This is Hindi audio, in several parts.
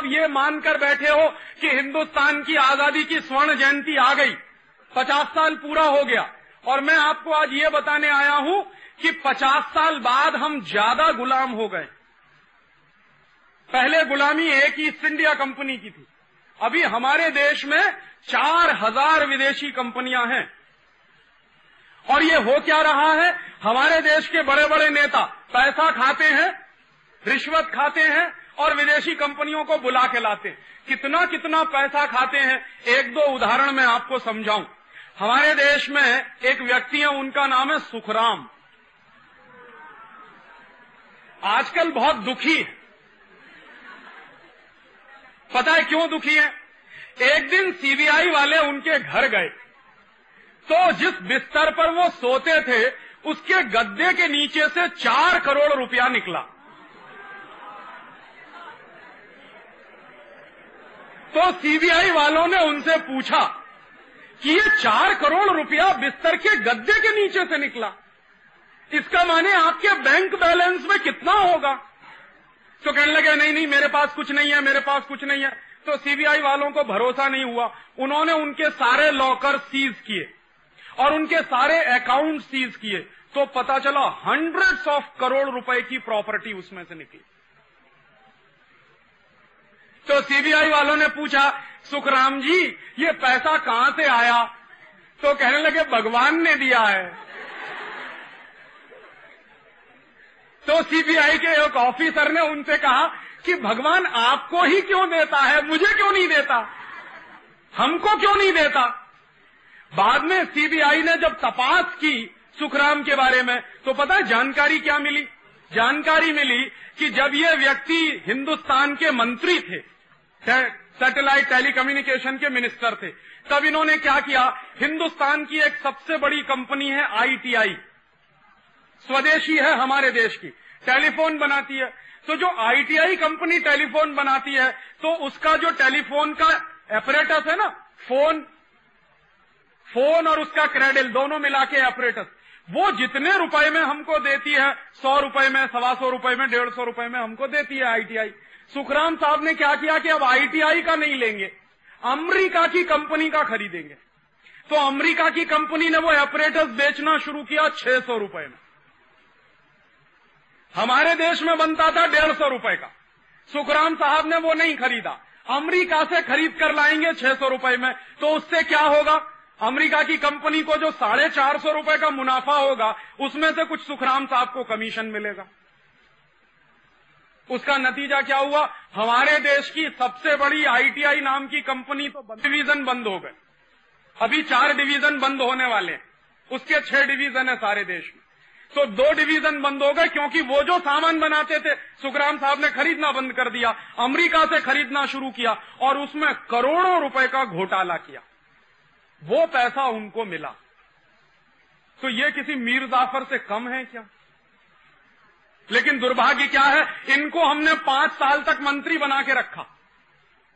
अब ये मानकर बैठे हो कि हिंदुस्तान की आज़ादी की स्वर्ण जयंती आ गई। पचास साल पूरा हो गया। और मैं आपको आज ये बताने आया हूँ कि पचास साल बाद हम ज़्यादा गुलाम हो गए। पहले गुलामी एक ईस्ट इंडिया कंपनी की थी। अभी हमारे देश में चार हज़ार विदेशी कंपनियाँ हैं। और ये हो क्या रहा है? हमारे देश के बड़े बड़े नेता पैसा खाते हैं, रिश्वत खाते हैं और विदेशी कंपनियों को बुला के लाते। कितना कितना पैसा खाते हैं, एक दो उदाहरण मैं आपको समझाऊं। हमारे देश में एक व्यक्ति है, उनका नाम है सुखराम। आजकल बहुत दुखी है। पता है क्यों दुखी है? एक दिन सीबीआई वाले उनके घर गए। तो जिस बिस्तर पर वो सोते थे, उसके गद्दे के नीचे से चार करोड़ रुपया निकला। तो सीबीआई वालों ने उनसे पूछा कि ये चार करोड़ रुपया बिस्तर के गद्दे के नीचे से निकला। इसका माने आपके बैंक बैलेंस में कितना होगा? तो कहने लगे, नहीं नहीं, मेरे पास कुछ नहीं है, मेरे पास कुछ नहीं है। तो सीबीआई वालों को भरोसा नहीं हुआ। उन्होंने उनके सारे लॉकर सीज किए और उनके सारे अकाउंट सीज किए। तो पता चला हंड्रेड्स ऑफ़ करोड़ रुपए की प्रॉपर्टी उसमें से निकली। तो सीबीआई वालों ने पूछा, सुखराम जी, ये पैसा कहाँ से आया? तो कहने लगे, भगवान ने दिया है। तो सीबीआई के एक ऑफिसर ने उनसे कहा कि, भगवान आपको ही क्यों देता है? मुझे क्यों नहीं देता? हमको क्यों नहीं देता? बाद में सीबीआई ने जब तपास की सुखराम के बारे में तो पता है जानकारी क्या मिली? जानकारी मिली कि जब ये व्यक्ति हिंदुस्तान के मंत्री थे सैटेलाइट टेलीकम्युनिकेशन के मिनिस्टर थे। तब इन्होंने क्या किया? हिंदुस्तान की एक सबसे बड़ी कंपनी है आईटीआई स्वदेशी है हमारे देश की। टेलीफोन बनाती है। तो जो आईटीआई कंपनी टेलीफोन बनाती है तो उसका जो टेलीफोन का ऑपरेटस है ना फ़ोन फ़ोन और उसका क्रेडिल दोनों मिला के ऑपरेटस वो जितने रुपए में हमको देती है, सौ रुपए में, सवा सौ रुपए में, डेढ़ सौ रुपए में हमको देती है आईटीआई सुखराम साहब ने क्या किया कि अब आईटीआई का नहीं लेंगे, अमरीका की कंपनी का खरीदेंगे। तो अमरीका की कंपनी ने वो ऑपरेटर्स बेचना शुरू किया छह सौ रुपए में। हमारे देश में बनता था डेढ़ सौ रुपए का। सुखराम साहब ने वो नहीं खरीदा। अमरीका से खरीद कर लाएँगे छह सौ रुपए में। तो उससे क्या होगा? अमेरिका की कंपनी को जो साढ़े चार सौ रुपए का मुनाफा होगा, उसमें से कुछ सुखराम साहब को कमीशन मिलेगा। उसका नतीजा क्या हुआ? हमारे देश की सबसे बड़ी आईटीआई नाम की कंपनी तो डिवीज़न बंद हो गए। अभी चार डिवीज़न बंद होने वाले हैं। उसके छह डिवीज़न है सारे देश में। तो दो डिवीज़न बंद हो गए क्योंकि वो जो सामान बनाते थे, सुखराम साहब ने खरीदना बंद कर दिया, अमेरिका से खरीदना शुरू किया और उसमें करोड़ों रुपए का घोटाला किया। वो पैसा उनको मिला। तो ये किसी मीर जाफ़र से कम है क्या? लेकिन दुर्भाग्य क्या है? इनको हमने पाँच साल तक मंत्री बना के रखा।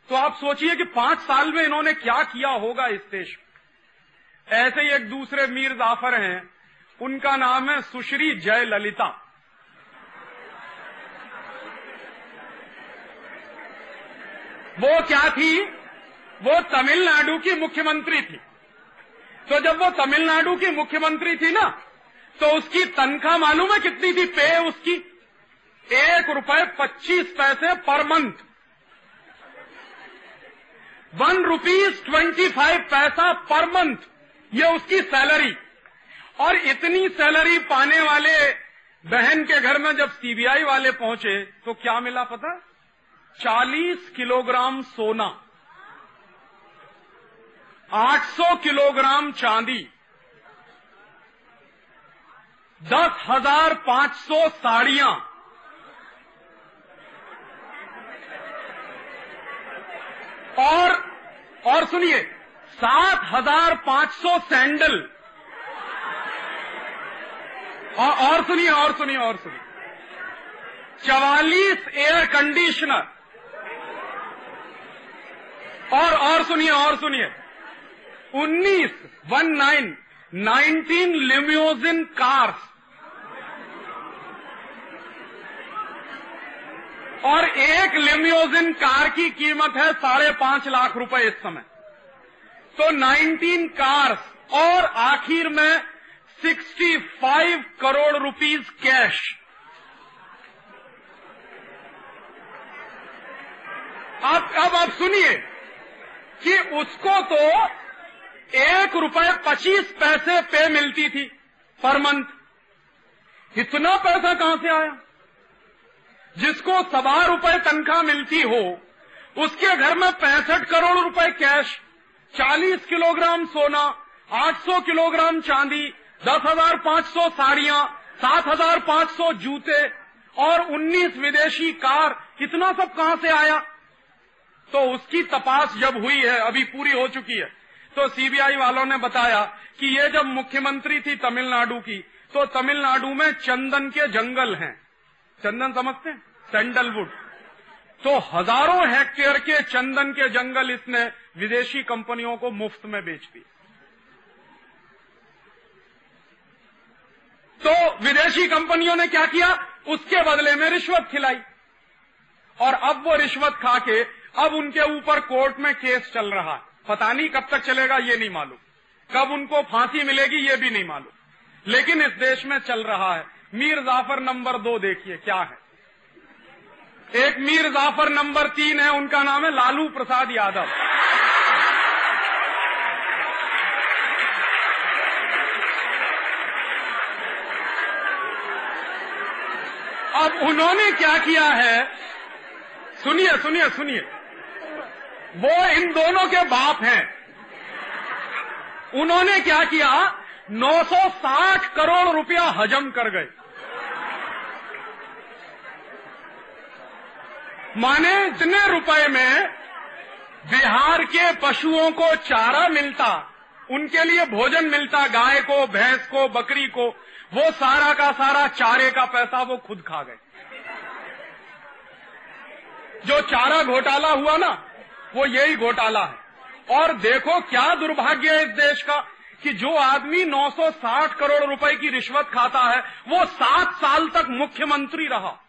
तो आप सोचिए कि पाँच साल में इन्होंने क्या किया होगा इस देश में। ऐसे ही एक दूसरे मीर जाफ़र हैं। उनका नाम है सुश्री जय ललिता वो क्या थी? वो तमिलनाडु की मुख्यमंत्री थी। तो जब वो तमिलनाडु की मुख्यमंत्री थी ना तो उसकी तनख्वाह मालूम है कितनी थी? पे उसकी। एक रुपए पच्चीस पैसे per month. One rupees twenty five पैसा पर मंथ ये उसकी सैलरी और इतनी सैलरी पाने वाले बहन के घर में जब सीबीआई वाले पहुँचे तो क्या मिला पता? चालीस किलोग्राम सोना। 800 किलोग्राम चांदी। दस हज़ार पाँच सौ साड़ियाँ। और और सुनिए सात हज़ार पाँच सौ सैंडल। और, सुनिए और सुनिए और सुनिए। चवालीस एयर कंडीशनर और और सुनिए और सुनिए। उन्नीस one nine nineteen limousine cars और एक लिम्योजिन कार की कीमत है साढ़े पाँच लाख रुपए इस समय। तो 19 कार्स और आखिर में 65 करोड़ रुपीस कैश। आप अब आप सुनिए कि उसको तो एक रुपए पच्चीस पैसे पे मिलती थी पर मंथ। इतना पैसा कहाँ से आया? जिसको सवा रुपए तनख्वाह मिलती हो, उसके घर में पैंसठ करोड़ रुपए कैश, चालीस किलोग्राम सोना, आठ सौ किलोग्राम चांदी, दस हज़ार पाँच सौ साड़ियाँ, सात हज़ार पाँच सौ जूते और उन्नीस विदेशी कार, इतना सब कहाँ से आया? तो उसकी तपास जब हुई है, अभी पूरी हो चुकी है तो सीबीआई वालों ने बताया कि ये जब मुख्यमंत्री थी तमिलनाडु की तो तमिलनाडु में चंदन के जंगल हैं। चंदन समझते हैं? सैंडलवुड तो हज़ारों हेक्टेयर के चंदन के जंगल इसने विदेशी कंपनियों को मुफ़्त में बेच दिए। तो विदेशी कंपनियों ने क्या किया? उसके बदले में रिश्वत खिलाई। और अब वो रिश्वत खा के, अब उनके ऊपर कोर्ट में केस चल रहा है। पता नहीं कब तक चलेगा, ये नहीं मालूम। कब उनको फांसी मिलेगी, ये भी नहीं मालूम। लेकिन इस देश में चल रहा है। मीर जाफ़र नंबर दो देखिए, क्या है? एक मीर जाफ़र नंबर तीन है, उनका नाम है लालू प्रसाद यादव। अब उन्होंने क्या किया है? सुनिए सुनिए सुनिए। वो इन दोनों के बाप हैं। उन्होंने क्या किया? 960 करोड़ रुपया हजम कर गए। माने इतने रुपए में बिहार के पशुओं को चारा मिलता, उनके लिए भोजन मिलता, गाय को, भैंस को, बकरी को, वो सारा का सारा चारे का पैसा वो खुद खा गए। जो चारा घोटाला हुआ ना, वो यही घोटाला है। और देखो क्या दुर्भाग्य है इस देश का कि जो आदमी 960 करोड़ रुपए की रिश्वत खाता है, वो सात साल तक मुख्यमंत्री रहा।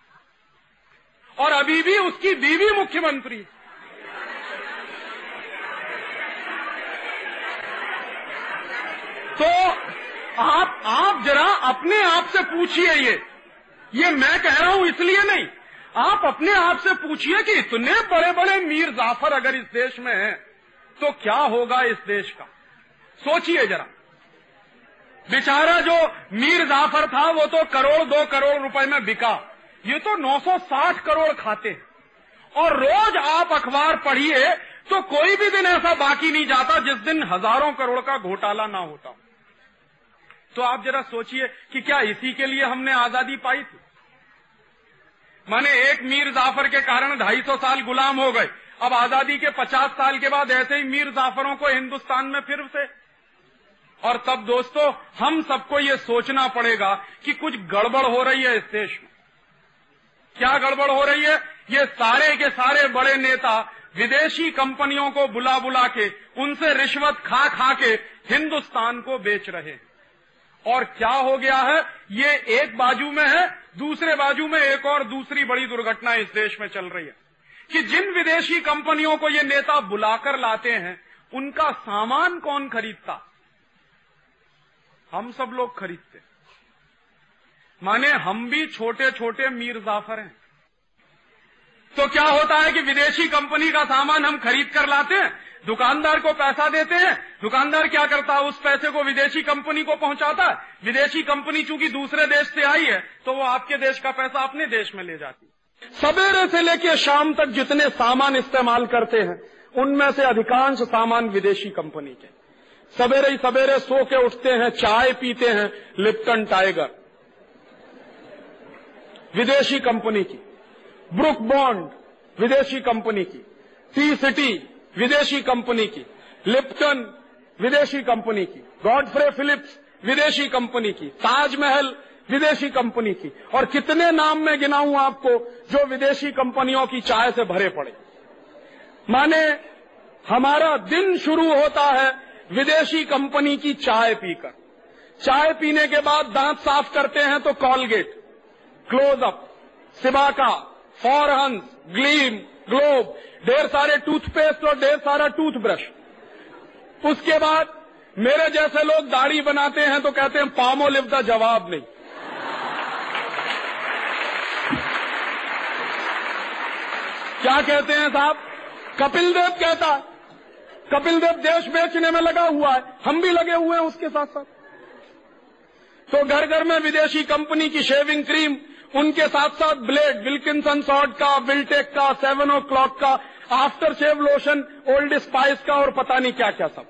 और अभी भी उसकी बीवी मुख्यमंत्री। तो आप आप जरा अपने आप से पूछिए ये। ये मैं कह रहा हूँ इसलिए नहीं। आप अपने आप से पूछिए कि इतने बड़े बड़े मीर जाफ़र अगर इस देश में हैं तो क्या होगा इस देश का? सोचिए जरा। बेचारा जो मीर जाफ़र था, वो तो करोड़, दो करोड़ रुपए में बिका। ये तो 960 करोड़ खाते हैं। और रोज आप अखबार पढ़िए तो कोई भी दिन ऐसा बाकी नहीं जाता जिस दिन हज़ारों करोड़ का घोटाला ना होता तो आप जरा सोचिए कि क्या इसी के लिए हमने आज़ादी पाई थी? माने एक मीर जाफ़र के कारण ढाई सौ साल गुलाम हो गए। अब आज़ादी के पचास साल के बाद ऐसे ही मीर जाफरों को हिंदुस्तान में फिर से। और तब दोस्तों, हम सबको ये सोचना पड़ेगा कि कुछ गड़बड़ हो रही है इस देश में। क्या गड़बड़ हो रही है? ये सारे के सारे बड़े नेता विदेशी कंपनियों को बुला बुला के, उनसे रिश्वत खा खा के हिंदुस्तान को बेच रहे हैं। और क्या हो गया है? ये एक बाजू में है, दूसरे बाजू में एक और दूसरी बड़ी दुर्घटना इस देश में चल रही है। कि जिन विदेशी कंपनियों को ये नेता बुलाकर लाते हैं, उनका सामान कौन खरीदता? हम सब लोग खरीदते माने हम भी छोटे छोटे मीर जाफ़र हैं। तो क्या होता है कि विदेशी कंपनी का सामान हम खरीद कर लाते हैं, दुकानदार को पैसा देते हैं, दुकानदार क्या करता है, उस पैसे को विदेशी कंपनी को पहुंचाता है। विदेशी कंपनी चूँकि दूसरे देश से आई है तो वो आपके देश का पैसा अपने देश में ले जाती सवेरे से लेकर शाम तक जितने सामान इस्तेमाल करते हैं, उनमें से अधिकांश सामान विदेशी कंपनी के। सवेरे ही सवेरे सो के उठते हैं, चाय पीते हैं, लिप्टन टाइगर। विदेशी कंपनी की। ब्रुक बॉन्ड, विदेशी कंपनी की। टी सिटी, विदेशी कंपनी की। लिप्टन, विदेशी कंपनी की। गॉडफ्रे फिलिप्स, विदेशी कंपनी की। ताजमहल, विदेशी कंपनी की। और कितने नाम में गिनाऊं आपको जो विदेशी कंपनियों की चाय से भरे पड़े। माने, हमारा दिन शुरू होता है विदेशी कंपनी की चाय पीकर। चाय पीने के बाद दांत साफ़ करते हैं तो Colgate. Closeup Cibaca Forhans Gleem Globe ढेर सारे टूथपेस्ट और ढेर सारा टूथब्रश उसके बाद मेरे जैसे लोग दाढ़ी बनाते हैं तो कहते हैं पामोलिव का जवाब नहीं. क्या कहते हैं साहब? कपिल देव कहता है कपिल देव देश बेचने में लगा हुआ है, हम भी लगे हुए हैं उसके साथ साथ तो घर घर में विदेशी कंपनी की शेविंग क्रीम उनके साथ साथ ब्लेड, विल्किंसन सॉर्ड का, विल्टेक का, सेवन ओ क्लॉक का, after shave lotion, Old Spice का और पता नहीं क्या क्या सब।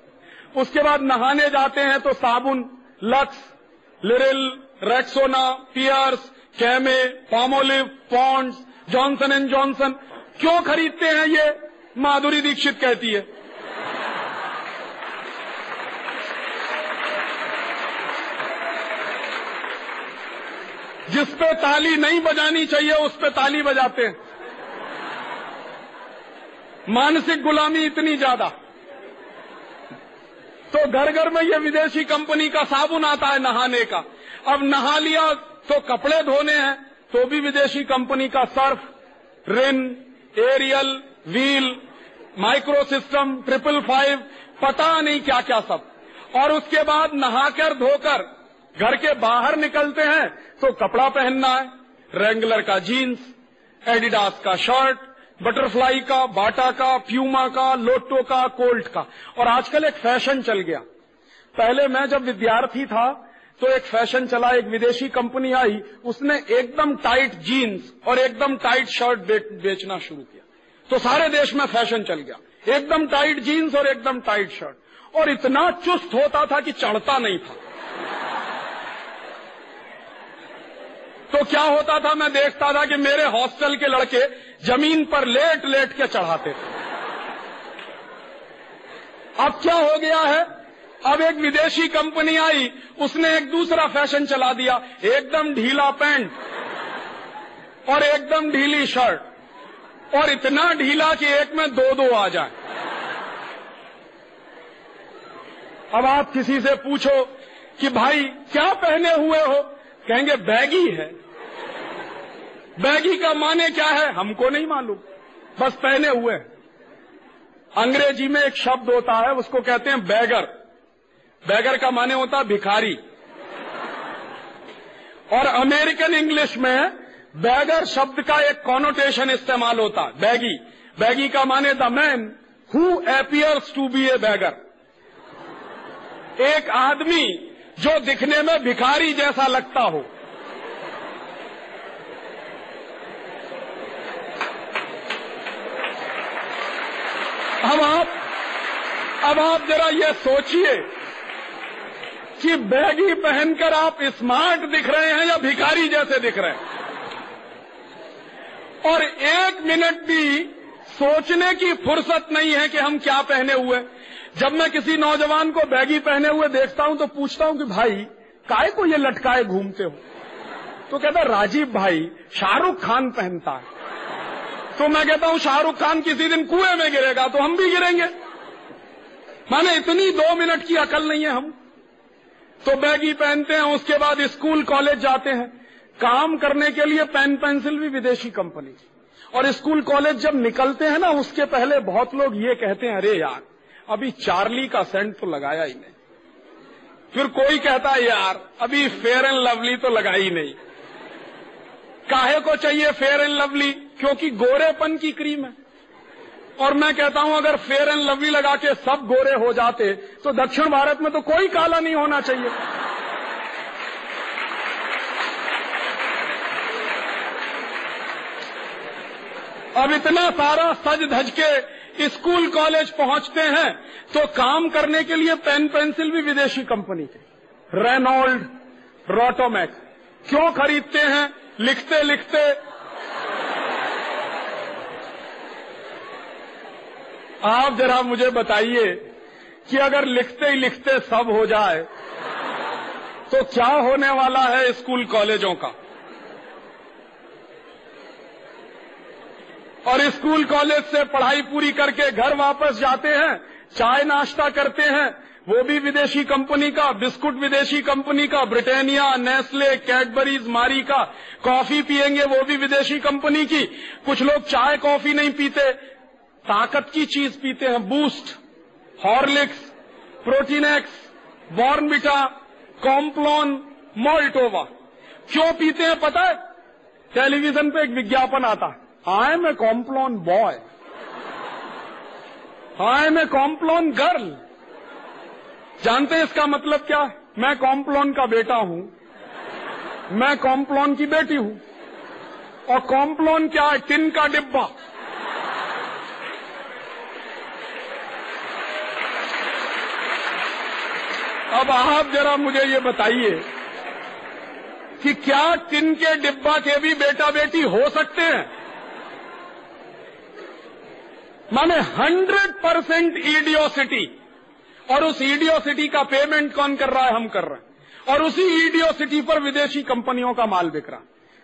उसके बाद नहाने जाते हैं तो साबुन, Lux, Liril, Rexona, Pears, Camay Palmolive Pond's, Johnson and Johnson. क्यों खरीदते हैं ये? माधुरी दीक्षित कहती है। जिस पे ताली नहीं बजानी चाहिए, उस पे ताली बजाते हैं। मानसिक गुलामी इतनी ज़्यादा। तो घर घर में ये विदेशी कंपनी का साबुन आता है नहाने का। अब नहा लिया तो कपड़े धोने हैं तो भी विदेशी कंपनी का Surf, Rin, Ariel, Wheel micro system triple five, पता नहीं क्या क्या सब। और उसके बाद नहाकर धोकर घर के बाहर निकलते हैं तो कपड़ा पहनना है। रेंगलर का जीन्स एडिडास का शर्ट बटरफ्लाई का बाटा का प्यूमा का लोटो का कोल्ट का। और आजकल एक फ़ैशन चल गया। पहले मैं जब विद्यार्थी था तो एक फ़ैशन चला, एक विदेशी कंपनी आई, उसने एकदम टाइट जीन्स और एकदम टाइट शर्ट बेचना शुरू किया। तो सारे देश में फ़ैशन चल गया। एकदम टाइट जीन्स और एकदम टाइट शर्ट और इतना चुस्त होता था कि चढ़ता नहीं था। तो क्या होता था, मैं देखता था कि मेरे हॉस्टल के लड़के ज़मीन पर लेट लेट के चढ़ाते थे। अब क्या हो गया है? अब एक विदेशी कंपनी आई, उसने एक दूसरा फ़ैशन चला दिया, एकदम ढीला पैंट और एकदम ढीली शर्ट और इतना ढीला कि एक में दो दो आ जाए। अब आप किसी से पूछो कि भाई, क्या पहने हुए हो? कहेंगे, बैगी है। बैगी का माने क्या है? हमको नहीं मालूम। बस पहने हुए अंग्रेज़ी में एक शब्द होता है, उसको कहते हैं बैगर। बैगर का माने होता है भिखारी। और अमेरिकन इंग्लिश में बैगर शब्द का एक कॉनोटेशन इस्तेमाल होता है, बैगी। बैगी का माने the man who appears to be a beggar एक आदमी जो दिखने में भिखारी जैसा लगता हो। अब आप अब आप जरा ये सोचिए कि बैगी पहनकर आप स्मार्ट दिख रहे हैं या भिखारी जैसे दिख रहे हैं। और एक मिनट भी सोचने की फुर्सत नहीं है कि हम क्या पहने हुए। जब मैं किसी नौजवान को बैगी पहने हुए देखता हूँ तो पूछता हूँ कि, भाई, काय को ये लटकाए घूमते हो? तो कहता, राजीव भाई, शाहरुख खान पहनता है। तो मैं कहता हूँ, शाहरुख खान किसी दिन कुएँ में गिरेगा तो हम भी गिरेंगे। माने इतनी दो मिनट की अकल नहीं है हम। तो बैगी पहनते हैं, उसके बाद स्कूल, कॉलेज जाते हैं। काम करने के लिए पेन पेंसिल भी विदेशी कंपनी और स्कूल, कॉलेज जब निकलते हैं ना, उसके पहले बहुत लोग ये कहते हैं, अरे यार अभी चार्ली का सेंट तो लगाया ही नहीं। फिर कोई कहता है, यार, अभी फेयर एंड लवली तो लगाई नहीं। काहे को चाहिए फेयर एंड लवली? क्योंकि गोरेपन की क्रीम है। और मैं कहता हूँ, अगर फेयर एंड लवली लगा के सब गोरे हो जाते तो दक्षिण भारत में तो कोई काला नहीं होना चाहिए। अब इतना सारा सज धज के स्कूल, कॉलेज पहुँचते हैं तो काम करने के लिए पेन, पेंसिल भी विदेशी कंपनी के। रेनोल्ड, रोटोमैक। क्यों खरीदते हैं? लिखते लिखते। आप जरा मुझे बताइए कि अगर लिखते ही लिखते सब हो जाए तो क्या होने वाला है स्कूल, कॉलेजों का? और स्कूल कॉलेज से पढ़ाई पूरी करके घर वापस जाते हैं, चाय नाश्ता करते हैं, वो भी विदेशी कंपनी का, बिस्कुट विदेशी कंपनी का, ब्रिटानिया, नेस्ले, कैडबरीज, मारी का, कॉफ़ी पियेंगे वो भी विदेशी कंपनी की। कुछ लोग चाय, कॉफ़ी नहीं पीते, ताकत की चीज़ पीते हैं, Boost, Horlicks, Protinex Bournvita Complan, Maltova. क्यों पीते हैं पता है? टेलीविज़न पे एक विज्ञापन आता है। I am a Complan boy I am a Complan girl जानते हैं इसका मतलब क्या? है मैं कॉम्प्लॉन का बेटा हूँ। मैं कॉम्प्लॉन की बेटी हूँ। और कॉम्प्लॉन क्या है? टिन का डिब्बा। अब आप जरा मुझे ये बताइए कि क्या टिन के डिब्बा के भी बेटा बेटी हो सकते हैं? माने हंड्रेड परसेंट ईडियोसिटी और उस ईडियोसिटी का पेमेंट कौन कर रहा है? हम कर रहे हैं। और उसी ईडियोसिटी पर विदेशी कंपनियों का माल बिक रहा।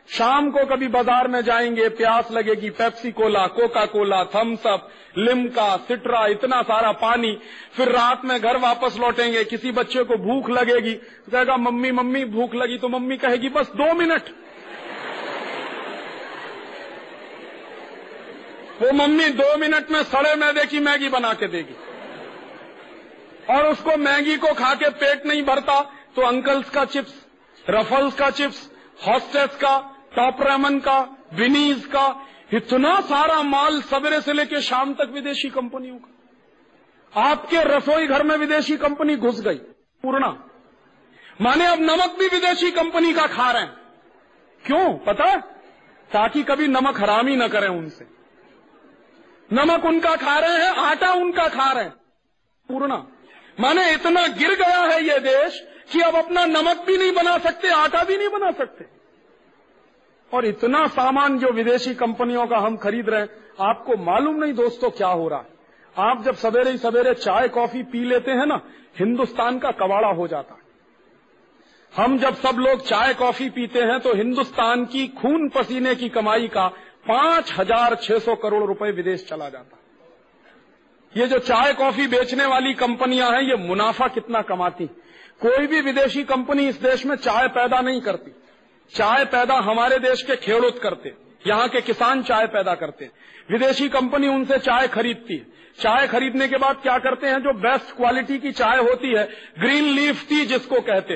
शाम को कभी बाज़ार में जाएँगे, प्यास लगेगी Pepsi Cola Coca Cola Thums Up, Limca, Citra, इतना सारा पानी। फिर रात में घर वापस लौटेंगे, किसी बच्चे को भूख लगेगी। कहेगा, मम्मी मम्मी, भूख लगी। तो मम्मी कहेगी, बस दो मिनट। वो मम्मी दो मिनट में सड़े मैदे की मैगी बना के देगी। और उसको मैगी को खा के पेट नहीं भरता तो अंकल्स का चिप्स, रफल्स का चिप्स, हॉस्टेस का, टॉप रेमन का, विनीज का, इतना सारा माल सवेरे से लेकर शाम तक विदेशी कंपनियों का। आपके रसोई घर में विदेशी कंपनी घुस गई, पूर्णा। माने अब नमक भी विदेशी कंपनी का खा रहे हैं। क्यों? पता ताकि कभी नमक हरामी न करें उनसे। नमक उनका खा रहे हैं, आटा उनका खा रहे हैं। पूर्णा, माने इतना गिर गया है ये देश कि अब अपना नमक भी नहीं बना सकते, आटा भी नहीं बना सकते। और इतना सामान जो विदेशी कंपनियों का हम खरीद रहे हैं, आपको मालूम नहीं दोस्तों क्या हो रहा है। आप जब सवेरे ही सवेरे चाय, कॉफ़ी पी लेते हैं ना, हिंदुस्तान का कबाड़ा हो जाता है। हम जब सब लोग चाय, कॉफ़ी पीते हैं तो हिंदुस्तान की खून पसीने की कमाई का पाँच हज़ार छह सौ करोड़ रुपए विदेश चला जाता। ये जो चाय कॉफ़ी बेचने वाली कंपनियाँ हैं, ये मुनाफा कितना कमाती। कोई भी विदेशी कंपनी इस देश में चाय पैदा नहीं करती। चाय पैदा हमारे देश के खेड़ूत करते, यहाँ के किसान चाय पैदा करते। हैं विदेशी कंपनी उनसे चाय खरीदती। है चाय खरीदने के बाद क्या करते हैं, जो बेस्ट क्वालिटी की चाय होती है, ग्रीन लीफ टी जिसको कहते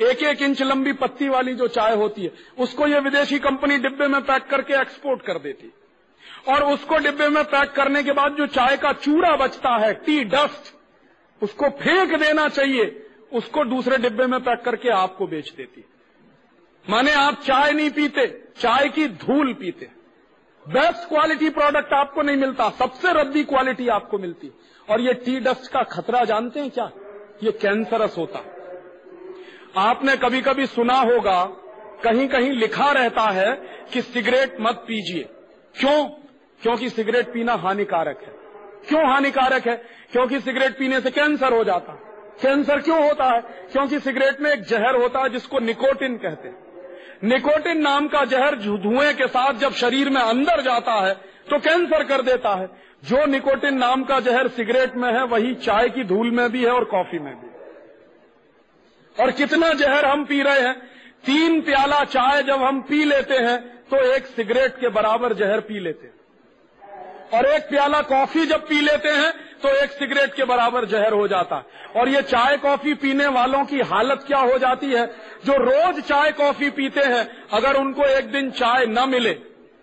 एक एक इंच लंबी पत्ती वाली जो चाय होती है, उसको ये विदेशी कंपनी डिब्बे में पैक करके एक्सपोर्ट कर देती। और उसको डिब्बे में पैक करने के बाद जो चाय का चूड़ा बचता है टी डस्ट उसको फेंक देना चाहिए, उसको दूसरे डिब्बे में पैक करके आपको बेच देती। माने आप चाय नहीं पीते, चाय की धूल पीते। बेस्ट क्वालिटी प्रोडक्ट आपको नहीं मिलता, सबसे रद्दी क्वालिटी आपको मिलती। और ये टी डस्ट का खतरा जानते हैं क्या? ये कैंसरस होता। आपने कभी कभी सुना होगा कहीं कहीं लिखा रहता है कि सिगरेट मत पीजिए। क्यों? क्योंकि सिगरेट पीना हानिकारक है। क्यों हानिकारक है? क्योंकि सिगरेट पीने से कैंसर हो जाता। है कैंसर क्यों होता है? क्योंकि सिगरेट में एक जहर होता है जिसको निकोटिन कहते हैं। निकोटिन नाम का जहर धुएँ के साथ जब शरीर में अंदर जाता है तो कैंसर कर देता है। जो निकोटिन नाम का जहर सिगरेट में है, वही चाय की धूल में भी है और कॉफ़ी में भी। और कितना जहर हम पी रहे हैं। तीन प्याला चाय जब हम पी लेते हैं तो एक सिगरेट के बराबर जहर पी लेते हैं। और एक प्याला कॉफ़ी जब पी लेते हैं तो एक सिगरेट के बराबर जहर हो जाता है। और ये चाय कॉफ़ी पीने वालों की हालत क्या हो जाती है? जो रोज चाय कॉफ़ी पीते हैं, अगर उनको एक दिन चाय न मिले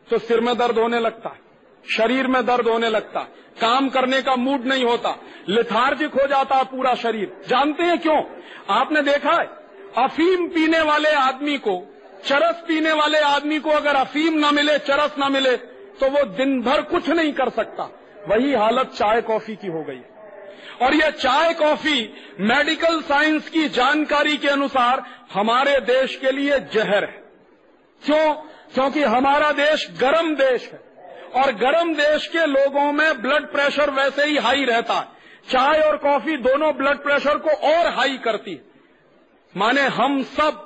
तो सिर में दर्द होने लगता है। शरीर में दर्द होने लगता। काम करने का मूड नहीं होता। लिथार्जिक हो जाता है पूरा शरीर। जानते हैं क्यों? आपने देखा है? अफीम पीने वाले आदमी को, चरस पीने वाले आदमी को अगर अफीम न मिले, चरस न मिले तो वो दिन भर कुछ नहीं कर सकता। वही हालत चाय कॉफ़ी की हो गई और यह चाय कॉफ़ी मेडिकल साइंस की जानकारी के अनुसार हमारे देश के लिए जहर है। क्यों? क्योंकि हमारा देश गर्म देश है। और गर्म देश के लोगों में ब्लड प्रेशर वैसे ही हाई रहता है। चाय और कॉफ़ी दोनों ब्लड प्रेशर को और हाई करती है। माने हम सब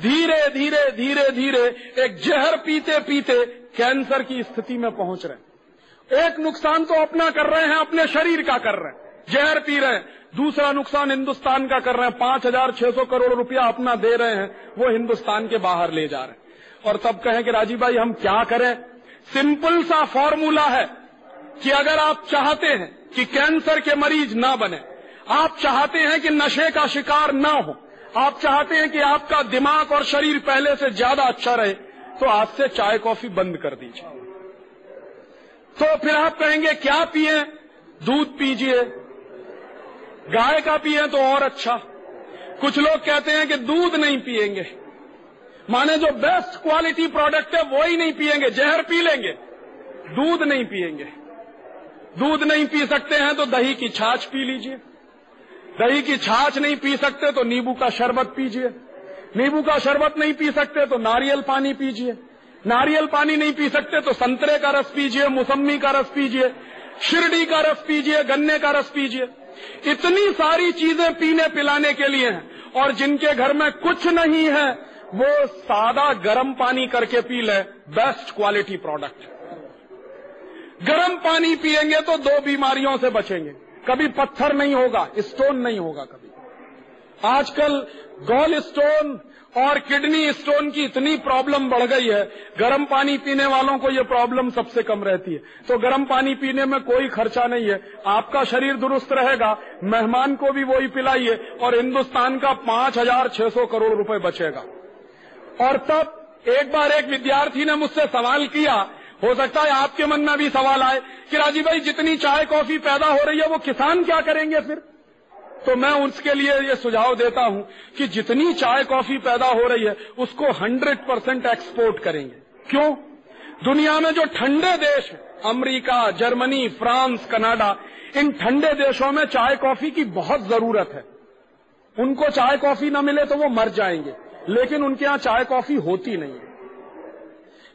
धीरे धीरे धीरे धीरे एक जहर पीते पीते कैंसर की स्थिति में पहुँच रहे हैं। एक नुकसान तो अपना कर रहे हैं, अपने शरीर का कर रहे हैं। जहर पी रहे हैं, दूसरा नुकसान हिंदुस्तान का कर रहे हैं। पाँच हज़ार छह सौ करोड़ रुपया अपना दे रहे हैं, वो हिंदुस्तान के बाहर ले जा रहे हैं। और तब कहें कि राजीव भाई, हम क्या करें? सिंपल सा फॉर्मूला है कि अगर आप चाहते हैं कि कैंसर के मरीज़ ना बने, आप चाहते हैं कि नशे का शिकार ना हो, आप चाहते हैं कि आपका दिमाग और शरीर पहले से ज़्यादा अच्छा रहे तो आज से चाय कॉफ़ी बंद कर दीजिए। तो फिर आप कहेंगे, क्या पिए? दूध पीजिए। गाय का पिए तो और अच्छा। कुछ लोग कहते हैं कि दूध नहीं पिएँगे। माने जो बेस्ट क्वालिटी प्रोडक्ट है, वो ही नहीं पिएँगे जहर पी लेंगे। दूध नहीं पिएँगे दूध नहीं पी सकते हैं तो दही की छाछ पी लीजिए। दही की छाछ नहीं पी सकते तो नींबू का शरबत पीजिए। नींबू का शरबत नहीं पी सकते तो नारियल पानी पीजिए। नारियल पानी नहीं पी सकते तो संतरे का रस पीजिए मौसमी का रस पीजिए, शिरडी का रस पीजिए, गन्ने का रस पीजिए। इतनी सारी चीज़ें पीने पिलाने के लिए हैं, और जिनके घर में कुछ नहीं है वो सादा गर्म पानी करके पी ले बेस्ट क्वालिटी प्रोडक्ट गर्म पानी पिएँगे तो दो बीमारियों से बचेंगे। कभी पत्थर नहीं होगा स्टोन नहीं होगा कभी। आजकल गोल स्टोन और किडनी स्टोन की इतनी प्रॉब्लम बढ़ गई है। गर्म पानी पीने वालों को ये प्रॉब्लम सबसे कम रहती है। तो गर्म पानी पीने में कोई खर्चा नहीं है। आपका शरीर दुरुस्त रहेगा, मेहमान को भी वही पिलाइए और हिंदुस्तान का पाँच हज़ार छह सौ करोड़ रुपए बचेगा। और तब एक बार एक विद्यार्थी ने मुझसे सवाल किया, हो सकता है आपके मन में भी सवाल आए कि राजीव भाई, जितनी चाय कॉफ़ी पैदा हो रही है, वो किसान क्या करेंगे फिर? तो मैं उसके लिए ये सुझाव देता हूँ कि जितनी चाय कॉफ़ी पैदा हो रही है, उसको 100 परसेंट एक्सपोर्ट करेंगे। क्यों? दुनिया में जो ठंडे देश अमेरिका, जर्मनी, फ्रांस, कनाडा, इन ठंडे देशों में चाय कॉफ़ी की बहुत ज़रूरत है। उनको चाय कॉफ़ी न मिले तो वो मर जाएँगे। लेकिन उनके यहाँ चाय कॉफ़ी होती नहीं है।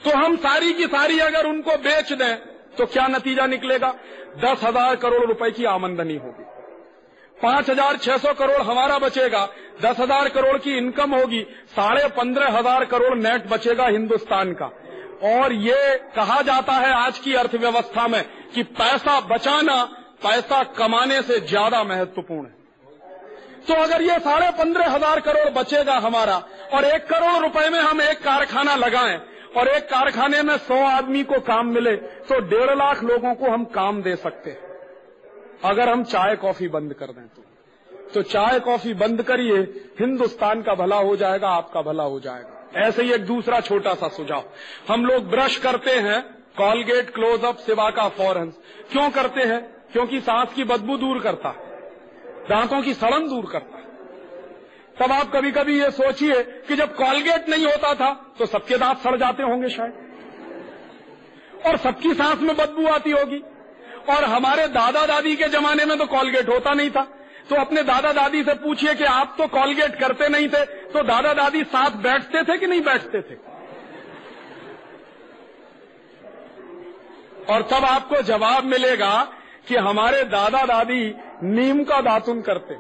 तो हम सारी की सारी अगर उनको बेच दें तो क्या नतीजा निकलेगा? दस हज़ार करोड़ रुपए की आमंदनी होगी। पाँच हज़ार छह सौ करोड़ हमारा बचेगा। दस हज़ार करोड़ की इनकम होगी। साढ़े पंद्रह हज़ार करोड़ नेट बचेगा हिंदुस्तान का। और ये कहा जाता है आज की अर्थव्यवस्था में कि पैसा बचाना, पैसा कमाने से ज़्यादा महत्वपूर्ण है। तो अगर ये साढ़े पंद्रह हज़ार करोड़ बचेगा हमारा, और एक करोड़ रुपए में हम एक कारखाना लगाएँ, और एक कारखाने में सौ आदमी को काम मिले तो डेढ़ लाख लोगों को हम काम दे सकते हैं। अगर हम चाय कॉफ़ी बंद कर दें तो। तो चाय कॉफ़ी बंद करिए, हिंदुस्तान का भला हो जाएगा, आपका भला हो जाएगा। ऐसे ही एक दूसरा छोटा सा सुझाव। हम लोग ब्रश करते हैं, कॉलगेट, क्लोजअप, सिवा का फॉरन क्यों करते हैं? क्योंकि सांस की बदबू दूर करता है। दांतों की सड़न दूर करता है। तब आप कभी कभी ये सोचिए कि जब कॉलगेट नहीं होता था तो सबके दांत सड़ जाते होंगे शायद। और सबकी सांस में बदबू आती होगी। और हमारे दादा दादी के जमाने में तो कॉलगेट होता नहीं था। तो अपने दादा दादी से पूछिए कि आप तो कॉलगेट करते नहीं थे तो दादा दादी साथ बैठते थे कि नहीं बैठते थे? और तब आपको जवाब मिलेगा कि हमारे दादा दादी नीम का दातुन करते,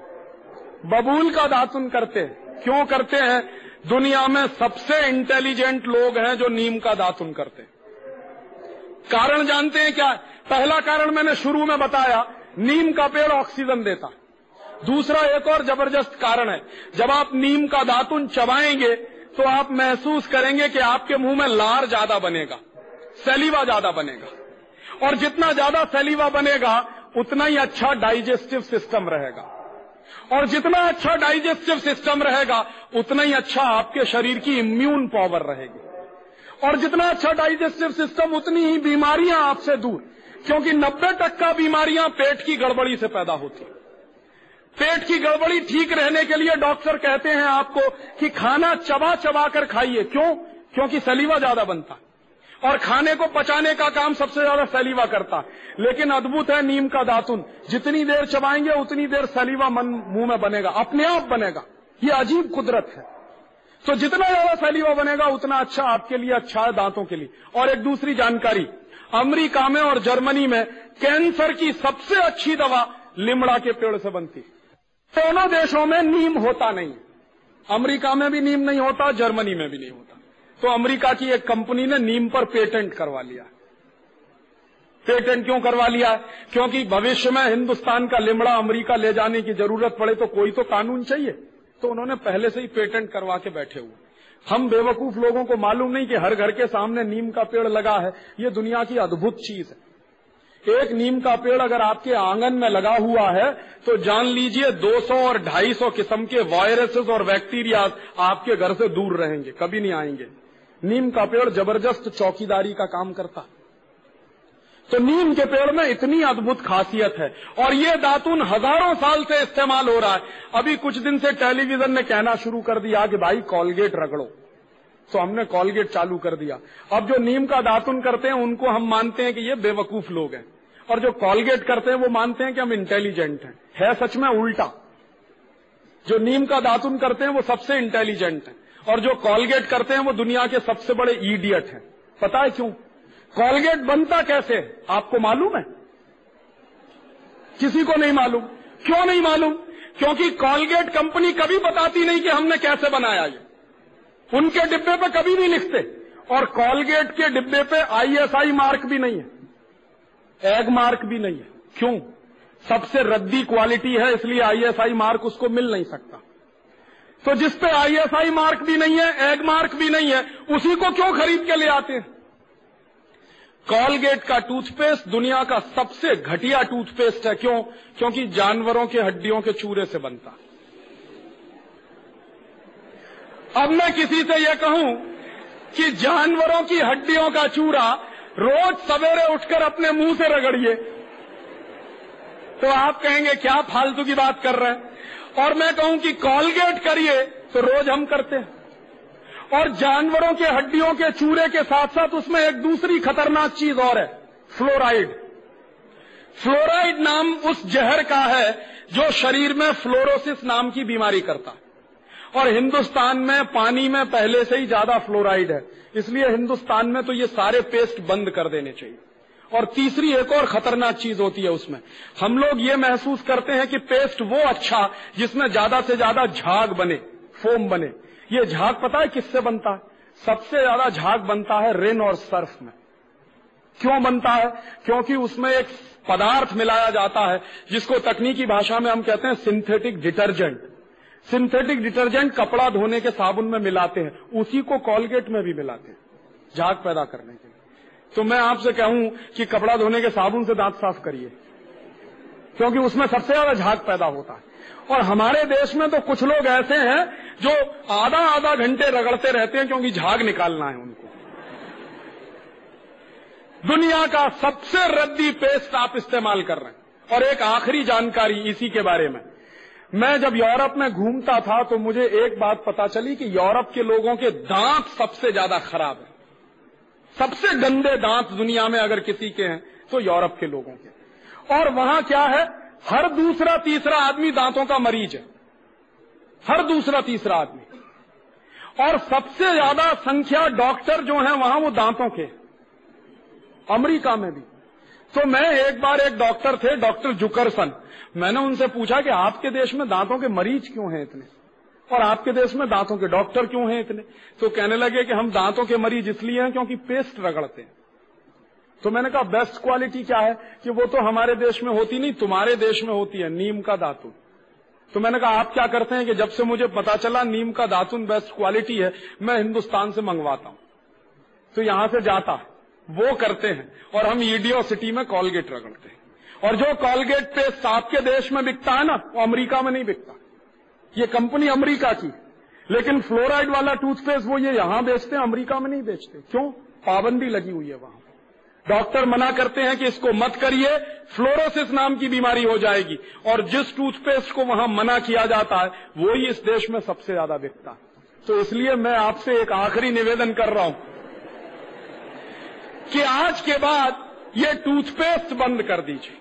बबूल का दातुन करते। क्यों करते हैं? दुनिया में सबसे इंटेलिजेंट लोग हैं जो नीम का दातुन करते। कारण जानते हैं क्या? पहला कारण मैंने शुरू में बताया, नीम का पेड़ ऑक्सीजन देता। दूसरा एक और ज़बरदस्त कारण है, जब आप नीम का दातुन चबाएँगे तो आप महसूस करेंगे कि आपके मुँह में लार ज़्यादा बनेगा सैलीवा ज़्यादा बनेगा। और जितना ज़्यादा सैलीवा बनेगा, उतना ही अच्छा डाइजेस्टिव सिस्टम रहेगा। और जितना अच्छा डाइजेस्टिव सिस्टम रहेगा, उतना ही अच्छा आपके शरीर की इम्यून पावर रहेगी। और जितना अच्छा डाइजेस्टिव सिस्टम, उतनी ही बीमारियाँ आपसे दूर। क्योंकि 90 टक्का बीमारियाँ पेट की गड़बड़ी से पैदा होती पेट की गड़बड़ी ठीक रहने के लिए डॉक्टर कहते हैं आपको कि खाना चबा चबा कर खाइए। क्यों? क्योंकि सलीवा ज़्यादा बनता और खाने को पचाने का काम सबसे ज़्यादा सलीवा करता। लेकिन अद्भुत है नीम का दातुन। जितनी देर चबाएँगे, उतनी देर सलीवा मन, मुँह में बनेगा। अपने आप बनेगा। ये अजीब कुदरत है। तो जितना ज़्यादा सलीवा बनेगा, उतना अच्छा आपके लिए अच्छा है दांतों के लिए। और एक दूसरी जानकारी। अमेरिका में और जर्मनी में कैंसर की सबसे अच्छी दवा लिमड़ा के पेड़ से बनती दोनों देशों में नीम होता नहीं। अमेरिका में भी नीम नहीं होता, जर्मनी में भी नहीं होता। तो अमेरिका की एक कंपनी ने नीम पर पेटेंट करवा लिया। पेटेंट क्यों करवा लिया? क्योंकि भविष्य में हिंदुस्तान का लिमड़ा अमेरिका ले जाने की ज़रूरत पड़े तो कोई तो कानून चाहिए। तो उन्होंने पहले से ही पेटेंट करवा के बैठे हुए। हम बेवकूफ़ लोगों को मालूम नहीं कि हर घर के सामने नीम का पेड़ लगा है। ये दुनिया की अद्भुत चीज़ है। एक नीम का पेड़ अगर आपके आँगन में लगा हुआ है तो जान लीजिए 200 और 250 किस्म के वायरसेस और बैक्टीरिया आपके घर से दूर रहेंगे, कभी नहीं आएँगे। नीम का पेड़ ज़बरदस्त चौकीदारी का काम करता। तो नीम के पेड़ में इतनी अद्भुत खासियत है। और ये दातुन हज़ारों साल से इस्तेमाल हो रहा है। अभी कुछ दिन से टेलीविज़न ने कहना शुरू कर दिया कि भाई कॉलगेट रगड़ो। तो हमने कॉलगेट चालू कर दिया। अब जो नीम का दातुन करते हैं, उनको हम मानते हैं कि ये बेवकूफ़ लोग हैं। और जो कॉलगेट करते हैं, वो मानते हैं कि हम इंटेलिजेंट हैं। है सच में उल्टा। जो नीम का दातुन करते हैं, वो सबसे इंटेलिजेंट है। और जो कॉलगेट करते हैं वो दुनिया के सबसे बड़े ईडियट हैं। पता है क्यों? कॉलगेट बनता कैसे? आपको मालूम है? किसी को नहीं मालूम। क्यों नहीं मालूम? क्योंकि कॉलगेट कंपनी कभी बताती नहीं कि हमने कैसे बनाया ये। उनके डिब्बे पे कभी नहीं लिखते। और कॉलगेट के डिब्बे पे आईएसआई मार्क भी नहीं है। एग मार्क भी नहीं है। क्यों? सबसे रद्दी क्वालिटी है, इसलिए आईएसआई मार्क उसको मिल नहीं सकता। तो जिस पे आईएसआई मार्क भी नहीं है एग मार्क भी नहीं है, उसी को क्यों खरीद के ले आते हैं? कॉलगेट का टूथपेस्ट दुनिया का सबसे घटिया टूथपेस्ट है। क्यों? क्योंकि जानवरों के हड्डियों के चूरे से बनता। अब मैं किसी से यह कहूँ कि जानवरों की हड्डियों का चूरा रोज सवेरे उठकर अपने मुँह से रगड़िए। तो आप कहेंगे, क्या फालतू की बात कर रहे हैं? और मैं कहूँ कि कॉलगेट करिए तो रोज हम करते हैं। और जानवरों के हड्डियों के चूरे के साथ साथ उसमें एक दूसरी खतरनाक चीज़ और है, फ्लोराइड। फ्लोराइड नाम उस जहर का है जो शरीर में फ्लोरोसिस नाम की बीमारी करता है। और हिंदुस्तान में पानी में पहले से ही ज़्यादा फ्लोराइड है, इसलिए हिंदुस्तान में तो ये सारे पेस्ट बंद कर देने चाहिए। और तीसरी एक और खतरनाक चीज़ होती है उसमें। हम लोग ये महसूस करते हैं कि पेस्ट वो अच्छा जिसमें ज़्यादा से ज़्यादा झाग बने फोम बने। ये झाग पता है किससे बनता है? सबसे ज़्यादा झाग बनता है रेन और सर्फ में। क्यों बनता है? क्योंकि उसमें एक पदार्थ मिलाया जाता है, जिसको तकनीकी भाषा में हम कहते हैं सिंथेटिक डिटर्जेंट सिंथेटिक डिटर्जेंट कपड़ा धोने के साबुन में मिलाते हैं, उसी को कॉलगेट में भी मिलाते हैं, झाग पैदा करने के लिए। तो मैं आपसे कहूँ कि कपड़ा धोने के साबुन से दांत साफ़ करिए, क्योंकि उसमें सबसे ज़्यादा झाग पैदा होता है। और हमारे देश में तो कुछ लोग ऐसे हैं जो आधा आधा घंटे रगड़ते रहते हैं क्योंकि झाग निकालना है उनको। दुनिया का सबसे रद्दी पेस्ट आप इस्तेमाल कर रहे हैं। और एक आखिरी जानकारी इसी के बारे में। मैं जब यूरोप में घूमता था तो मुझे एक बात पता चली कि यूरोप के लोगों के दांत सबसे ज़्यादा खराब है। सबसे गंदे दांत दुनिया में अगर किसी के हैं तो यूरोप के लोगों के। और वहाँ क्या है? हर दूसरा तीसरा आदमी दांतों का मरीज़ है। हर दूसरा तीसरा आदमी। और सबसे ज़्यादा संख्या डॉक्टर जो हैं, वहाँ वो दांतों के अमेरिका में भी। तो मैं एक बार एक डॉक्टर थे, डॉक्टर जुकरसन। मैंने उनसे पूछा कि आपके देश में दांतों के मरीज़ क्यों हैं इतने? और आपके देश में दांतों के डॉक्टर क्यों हैं इतने? तो कहने लगे कि हम दांतों के मरीज़ इसलिए हैं क्योंकि पेस्ट रगड़ते हैं। तो मैंने कहा, बेस्ट क्वालिटी क्या है? कि वो तो हमारे देश में होती नहीं, तुम्हारे देश में होती है, नीम का दातुन। तो मैंने कहा, आप क्या करते हैं कि जब से मुझे पता चला नीम का दातुन बेस्ट क्वालिटी है, मैं हिंदुस्तान से मंगवाता हूँ। तो यहाँ से जाता वो करते हैं और हम ईडीओ सिटी में कॉलगेट रगड़ते हैं। और जो कॉलगेट पेस्ट आपके देश में बिकता है ना, वो अमरीका में नहीं बिकता। ये कंपनी अमरीका की। लेकिन फ्लोराइड वाला टूथपेस्ट वो ये यहाँ बेचते हैं, अमरीका में नहीं बेचते। क्यों? पाबंदी लगी हुई है वहाँ डॉक्टर मना करते हैं कि इसको मत करिए, फ्लोरोसिस नाम की बीमारी हो जाएगी। और जिस टूथपेस्ट को वहाँ मना किया जाता है, वो ही इस देश में सबसे ज़्यादा बिकता है। तो इसलिए मैं आपसे एक आखिरी निवेदन कर रहा हूँ कि आज के बाद ये टूथपेस्ट बंद कर दीजिए।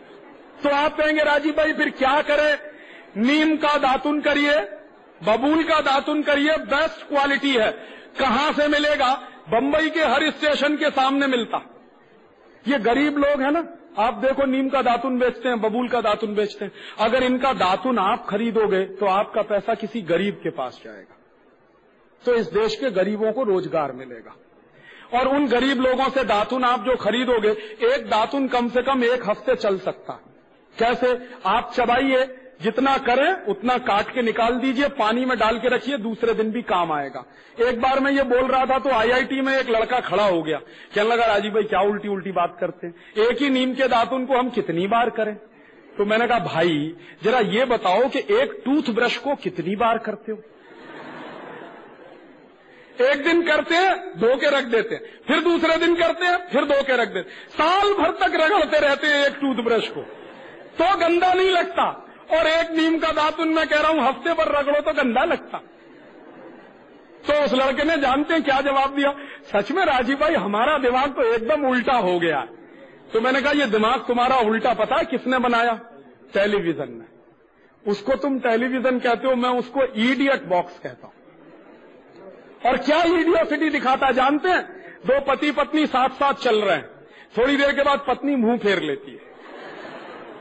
तो आप कहेंगे, राजीव भाई, फिर क्या करें? नीम का दातुन करिए, बबूल का दातुन करिए बेस्ट क्वालिटी है। कहाँ से मिलेगा? बंबई के हर स्टेशन के सामने मिलता। ये गरीब लोग हैं ना? आप देखो, नीम का दातुन बेचते हैं, बबूल का दातुन बेचते हैं। अगर इनका दातुन आप खरीदोगे तो आपका पैसा किसी गरीब के पास जाएगा। तो इस देश के गरीबों को रोज़गार मिलेगा। और उन गरीब लोगों से दातुन आप जो खरीदोगे, एक दातुन कम से कम एक हफ़्ते चल सकता। कैसे? आप चबाइए जितना करें, उतना काट के निकाल दीजिए, पानी में डाल के रखिए, दूसरे दिन भी काम आएगा। एक बार मैं ये बोल रहा था तो आईआईटी में एक लड़का खड़ा हो गया। कहने लगा, राजीव भाई, क्या उल्टी उल्टी बात करते हैं? एक ही नीम के दातुन को हम कितनी बार करें? तो मैंने कहा, भाई, जरा ये बताओ कि एक टूथ ब्रश को कितनी बार करते हो? एक दिन करते हैं, धो के रख देते हैं। फिर दूसरे दिन करते हैं, फिर धो के रख देते साल भर तक रगड़ते रहते हैं एक टूथ ब्रश को। तो गंदा नहीं लगता। और एक नीम का दातुन मैं कह रहा हूँ, हफ़्ते पर रगड़ो तो गंदा लगता। तो उस लड़के ने जानते हैं क्या जवाब दिया? सच में राजीव भाई, हमारा दिमाग तो एकदम उल्टा हो गया। तो मैंने कहा, ये दिमाग तुम्हारा उल्टा पता है किसने बनाया? टेलीविज़न ने। उसको तुम टेलीविज़न कहते हो, मैं उसको ईडियट बॉक्स कहता हूँ। और क्या ईडियोसिटी दिखाता, जानते हैं? दो पति पत्नी साथ साथ चल रहे हैं। थोड़ी देर के बाद पत्नी मुँह फेर लेती है।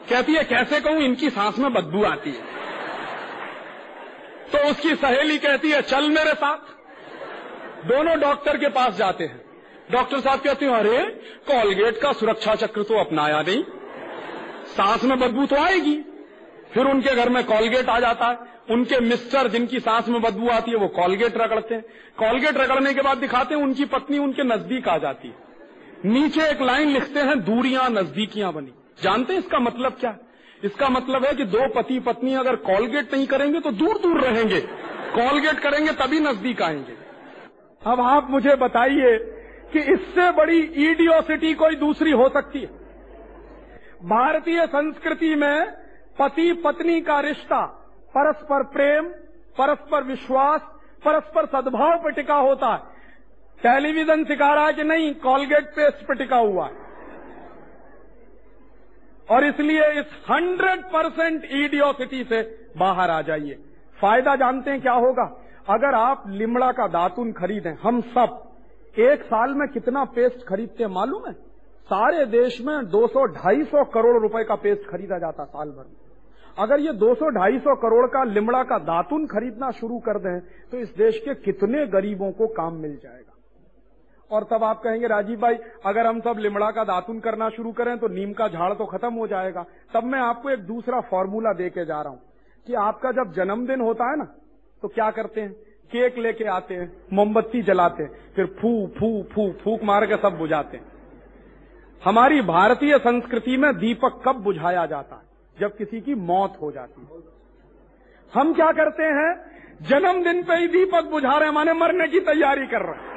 कहती है, कैसे कहूँ, इनकी सांस में बदबू आती है। तो उसकी सहेली कहती है, चल मेरे साथ। दोनों डॉक्टर के पास जाते हैं। डॉक्टर साहब कहते हैं, अरे, कॉलगेट का सुरक्षा चक्र तो अपनाया नहीं। सांस में बदबू तो आएगी। फिर उनके घर में कॉलगेट आ जाता है। उनके मिस्टर जिनकी सांस में बदबू आती है, वो कॉलगेट रगड़ते हैं। कॉलगेट रगड़ने के बाद दिखाते हैं, उनकी पत्नी उनके नज़दीक आ जाती है। नीचे एक लाइन लिखते हैं, दूरियाँ नजदीकियाँ बनी। जानते हैं इसका मतलब क्या? इसका मतलब है कि दो पति पत्नी अगर कॉलगेट नहीं करेंगे तो दूर दूर रहेंगे। कॉलगेट करेंगे तभी नज़दीक आएँगे। अब आप मुझे बताइए कि इससे बड़ी ईडियोसिटी कोई दूसरी हो सकती है? भारतीय संस्कृति में पति पत्नी का रिश्ता परस्पर प्रेम, परस्पर विश्वास, परस्पर सद्भाव पर टिका होता है। टेलीविज़न सिखा रहा है कि नहीं कॉलगेट पेस्ट पर टिका हुआ है। और इसलिए इस हंड्रेड परसेंट ईडियोसिटी से बाहर आ जाइए। फ़ायदा जानते हैं क्या होगा? अगर आप लिमड़ा का दातुन खरीदें, हम सब, एक साल में कितना पेस्ट खरीदते हैं मालूम है? सारे देश में 200-250 करोड़ रुपए का पेस्ट खरीदा जाता साल भर में। अगर ये 200-250 करोड़ का लिमड़ा का दातुन खरीदना शुरू कर दें तो इस देश के कितने गरीबों को काम मिल जाएगा। और तब आप कहेंगे, राजीव भाई, अगर हम सब लिमड़ा का दातुन करना शुरू करें तो नीम का झाड़ तो खत्म हो जाएगा। तब मैं आपको एक दूसरा फॉर्मूला दे के जा रहा हूँ कि आपका जब जन्मदिन होता है ना तो क्या करते हैं? केक लेके आते हैं, मोमबत्ती जलाते हैं, फिर फू फू फू, फूक मार के सब बुझाते हैं। हमारी भारतीय संस्कृति में दीपक कब बुझाया जाता है? जब किसी की मौत हो जाती है। हम क्या करते हैं? जन्मदिन पे ही दीपक बुझा रहे हैं, माने मरने की तैयारी कर रहे हैं।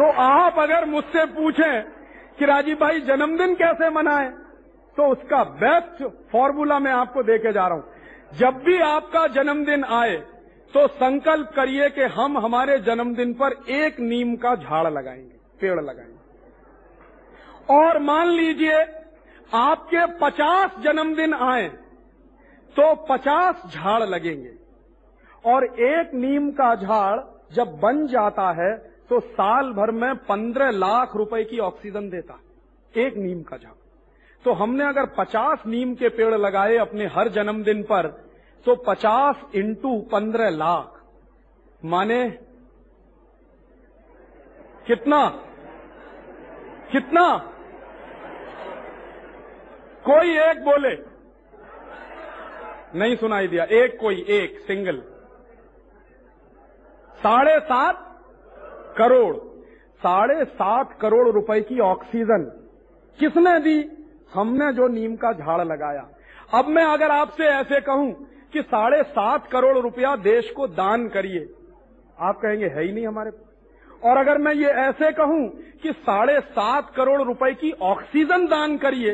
तो आप अगर मुझसे पूछें कि राजीव भाई, जन्मदिन कैसे मनाएँ तो उसका बेस्ट फॉर्मूला मैं आपको देके जा रहा हूँ। जब भी आपका जन्मदिन आए तो संकल्प करिए कि हम हमारे जन्मदिन पर एक नीम का झाड़ लगाएँगे, पेड़ लगाएँगे। और मान लीजिए, आपके पचास जन्मदिन आए तो पचास झाड़ लगेंगे। और एक नीम का झाड़ जब बन जाता है तो साल भर में पंद्रह लाख रुपए की ऑक्सीजन देता, एक नीम का झाड़ तो हमने अगर पचास नीम के पेड़ लगाए अपने हर जन्मदिन पर तो पचास इंटू पंद्रह लाख, माने कितना? कितना? कोई एक बोले। नहीं सुनाई दिया, एक कोई, एक, सिंगल। साढ़े सात करोड़, साढ़े सात करोड़ रुपए की ऑक्सीजन किसने दी? हमने जो नीम का झाड़ लगाया। अब मैं अगर आपसे ऐसे कहूँ कि साढ़े सात करोड़ रुपया देश को दान करिए, आप कहेंगे, है ही नहीं हमारे और अगर मैं ये ऐसे कहूँ कि साढ़े सात करोड़ रुपए की ऑक्सीजन दान करिए,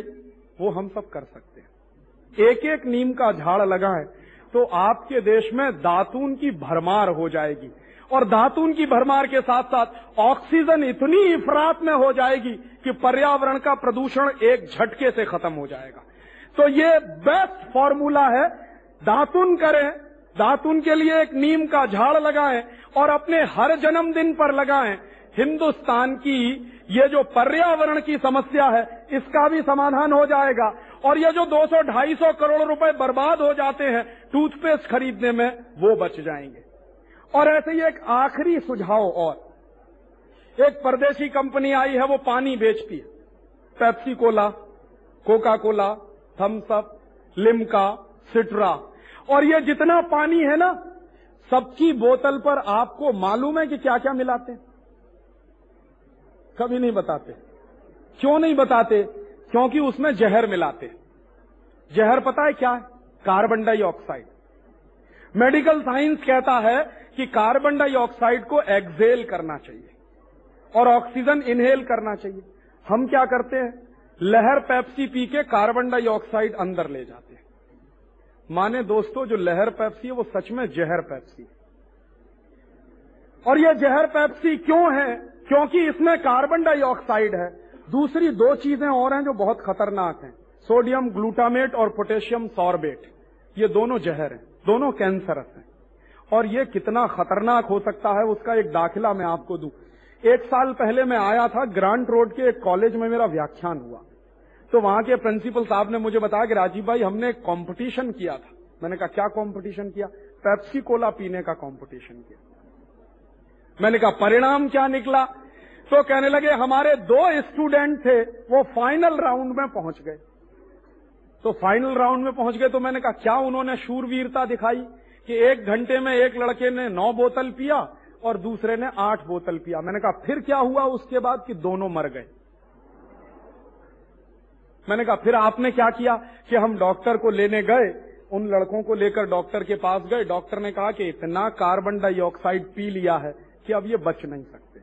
वो हम सब कर सकते हैं। एक एक नीम का झाड़ लगाएँ तो आपके देश में दातून की भरमार हो जाएगी। और धातुन की भरमार के साथ साथ ऑक्सीजन इतनी इफरात में हो जाएगी कि पर्यावरण का प्रदूषण एक झटके से खत्म हो जाएगा। तो ये बेस्ट फॉर्मूला है दातुन करें दातुन के लिए एक नीम का झाड़ लगाएँ और अपने हर जन्मदिन पर लगाएँ। हिंदुस्तान की ये जो पर्यावरण की समस्या है, इसका भी समाधान हो जाएगा और ये जो 200-250 करोड़ रुपए बर्बाद हो जाते हैं टूथपेस्ट खरीदने में वो बच जाएँगे। और ऐसे ही एक आखिरी सुझाव और। एक परदेशी कंपनी आई है, वो पानी बेचती है। Pepsi Cola Coca Cola Thums Up Limca, Citra. और ये जितना पानी है ना, सबकी बोतल पर आपको मालूम है कि क्या क्या मिलाते हैं? कभी नहीं बताते। क्यों नहीं बताते? क्योंकि उसमें जहर मिलाते जहर पता है क्या है? Carbon dioxide. मेडिकल साइंस कहता है कि कार्बन डाइऑक्साइड को एक्सेल करना चाहिए और ऑक्सीजन इनहेल करना चाहिए। हम क्या करते हैं? लहर पेप्सी पी के कार्बन डाइऑक्साइड अंदर ले जाते हैं। माने दोस्तों, जो लहर पेप्सी है, वो सच में जहर पेप्सी है। और यह जहर पेप्सी क्यों है? क्योंकि इसमें कार्बन डाइऑक्साइड है। दूसरी दो चीज़ें और हैं जो बहुत खतरनाक हैं। सोडियम ग्लूटामेट और पोटेशियम सॉर्बेट। ये दोनों जहर हैं। दोनों कैंसरस हैं। और ये कितना खतरनाक हो सकता है, उसका एक दाखिला मैं आपको दूँ। एक साल पहले मैं आया था, ग्रांट रोड के एक कॉलेज में मेरा व्याख्यान हुआ। तो वहाँ के प्रिंसिपल साहब ने मुझे बताया कि राजीव भाई, हमने कंपटीशन किया था। मैंने कहा, क्या कंपटीशन किया? पेप्सी कोला पीने का कंपटीशन किया। मैंने कहा, परिणाम क्या निकला? तो कहने लगे, हमारे दो स्टूडेंट थे, वो फाइनल राउंड में पहुँच गए। तो फाइनल राउंड में पहुँच गए तो मैंने कहा, क्या उन्होंने शूरवीरता दिखाई? कि एक घंटे में एक लड़के ने नौ बोतल पिया और दूसरे ने आठ बोतल पिया। मैंने कहा, फिर क्या हुआ उसके बाद कि दोनों मर गए? मैंने कहा, फिर आपने क्या किया कि हम डॉक्टर को लेने गए, उन लड़कों को लेकर डॉक्टर के पास गए। डॉक्टर ने कहा कि इतना कार्बन डाइऑक्साइड पी लिया है कि अब ये बच नहीं सकते।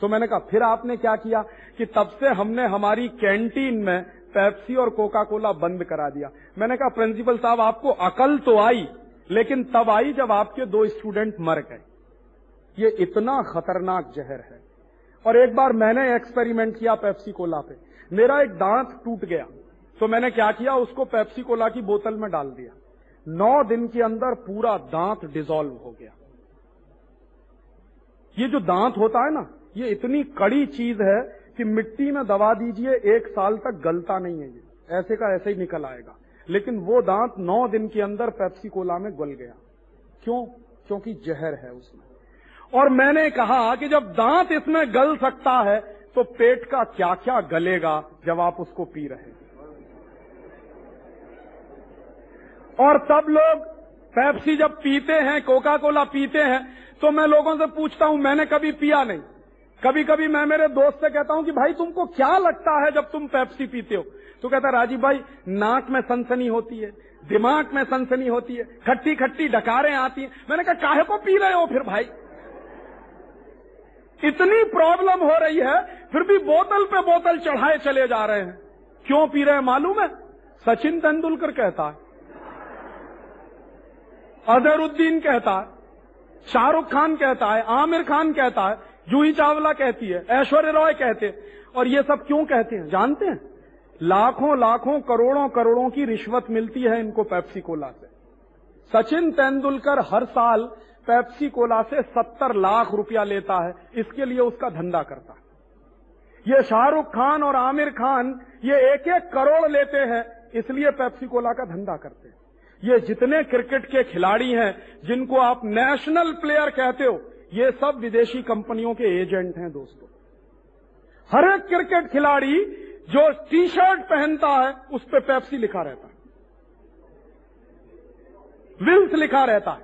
तो मैंने कहा, फिर आपने क्या किया कि तब से हमने हमारी कैंटीन में पेप्सी और कोका कोला बंद करा दिया। मैंने कहा, प्रिंसिपल साहब, आपको अकल तो आई। लेकिन तब आई जब आपके दो स्टूडेंट मर गए, ये इतना खतरनाक जहर है। और एक बार मैंने एक्सपेरिमेंट किया पेप्सी कोला पे। मेरा एक दांत टूट गया तो मैंने क्या किया, उसको पेप्सी कोला की बोतल में डाल दिया। नौ दिन के अंदर पूरा दांत डिजोल्व हो गया। ये जो दांत होता है ना, ये इतनी कड़ी चीज़ है कि मिट्टी में दबा दीजिए, एक साल तक गलता नहीं है ये। ऐसे का ऐसे ही निकल आएगा। लेकिन वो दांत नौ दिन के अंदर पेप्सी कोला में गल गया। क्यों? क्योंकि जहर है उसमें। और मैंने कहा कि जब दांत इसमें गल सकता है तो पेट का क्या क्या गलेगा, जब आप उसको पी रहे और सब लोग पेप्सी जब पीते हैं कोका कोला पीते हैं तो मैं लोगों से पूछता हूँ, मैंने कभी पिया नहीं। कभी कभी मैं मेरे दोस्त से कहता हूँ कि भाई तुमको क्या लगता है जब तुम पेप्सी पीते हो? तो कहता, राजीव भाई, नाक में सनसनी होती है, दिमाग में सनसनी होती है खट्टी खट्टी डकारें आती हैं। मैंने कहा, काहे को पी रहे हो फिर भाई? इतनी प्रॉब्लम हो रही है, फिर भी बोतल पे बोतल चढ़ाए चले जा रहे हैं। क्यों पी रहे हैं मालूम है? सचिन तेंदुलकर कहता है। अजहरुद्दीन कहता है। शाहरुख खान कहता है। आमिर खान कहता है। जूही चावला कहती है। ऐश्वर्य रॉय कहते हैं। और ये सब क्यों कहते हैं? जानते हैं? लाखों लाखों करोड़ों करोड़ों की रिश्वत मिलती है इनको पेप्सी कोला से। सचिन तेंदुलकर हर साल पेप्सी कोला से सत्तर लाख रुपया लेता है, इसके लिए उसका धंधा करता है। ये शाहरुख खान और आमिर खान ये एक एक करोड़ लेते हैं, इसलिए पेप्सी कोला का धंधा करते हैं। ये जितने क्रिकेट के खिलाड़ी हैं, जिनको आप नेशनल प्लेयर कहते हो, ये सब विदेशी कंपनियों के एजेंट हैं दोस्तों। हर एक क्रिकेट खिलाड़ी जो टी शर्ट पहनता है, उस पर पेप्सी लिखा रहता है। विल्स लिखा रहता है।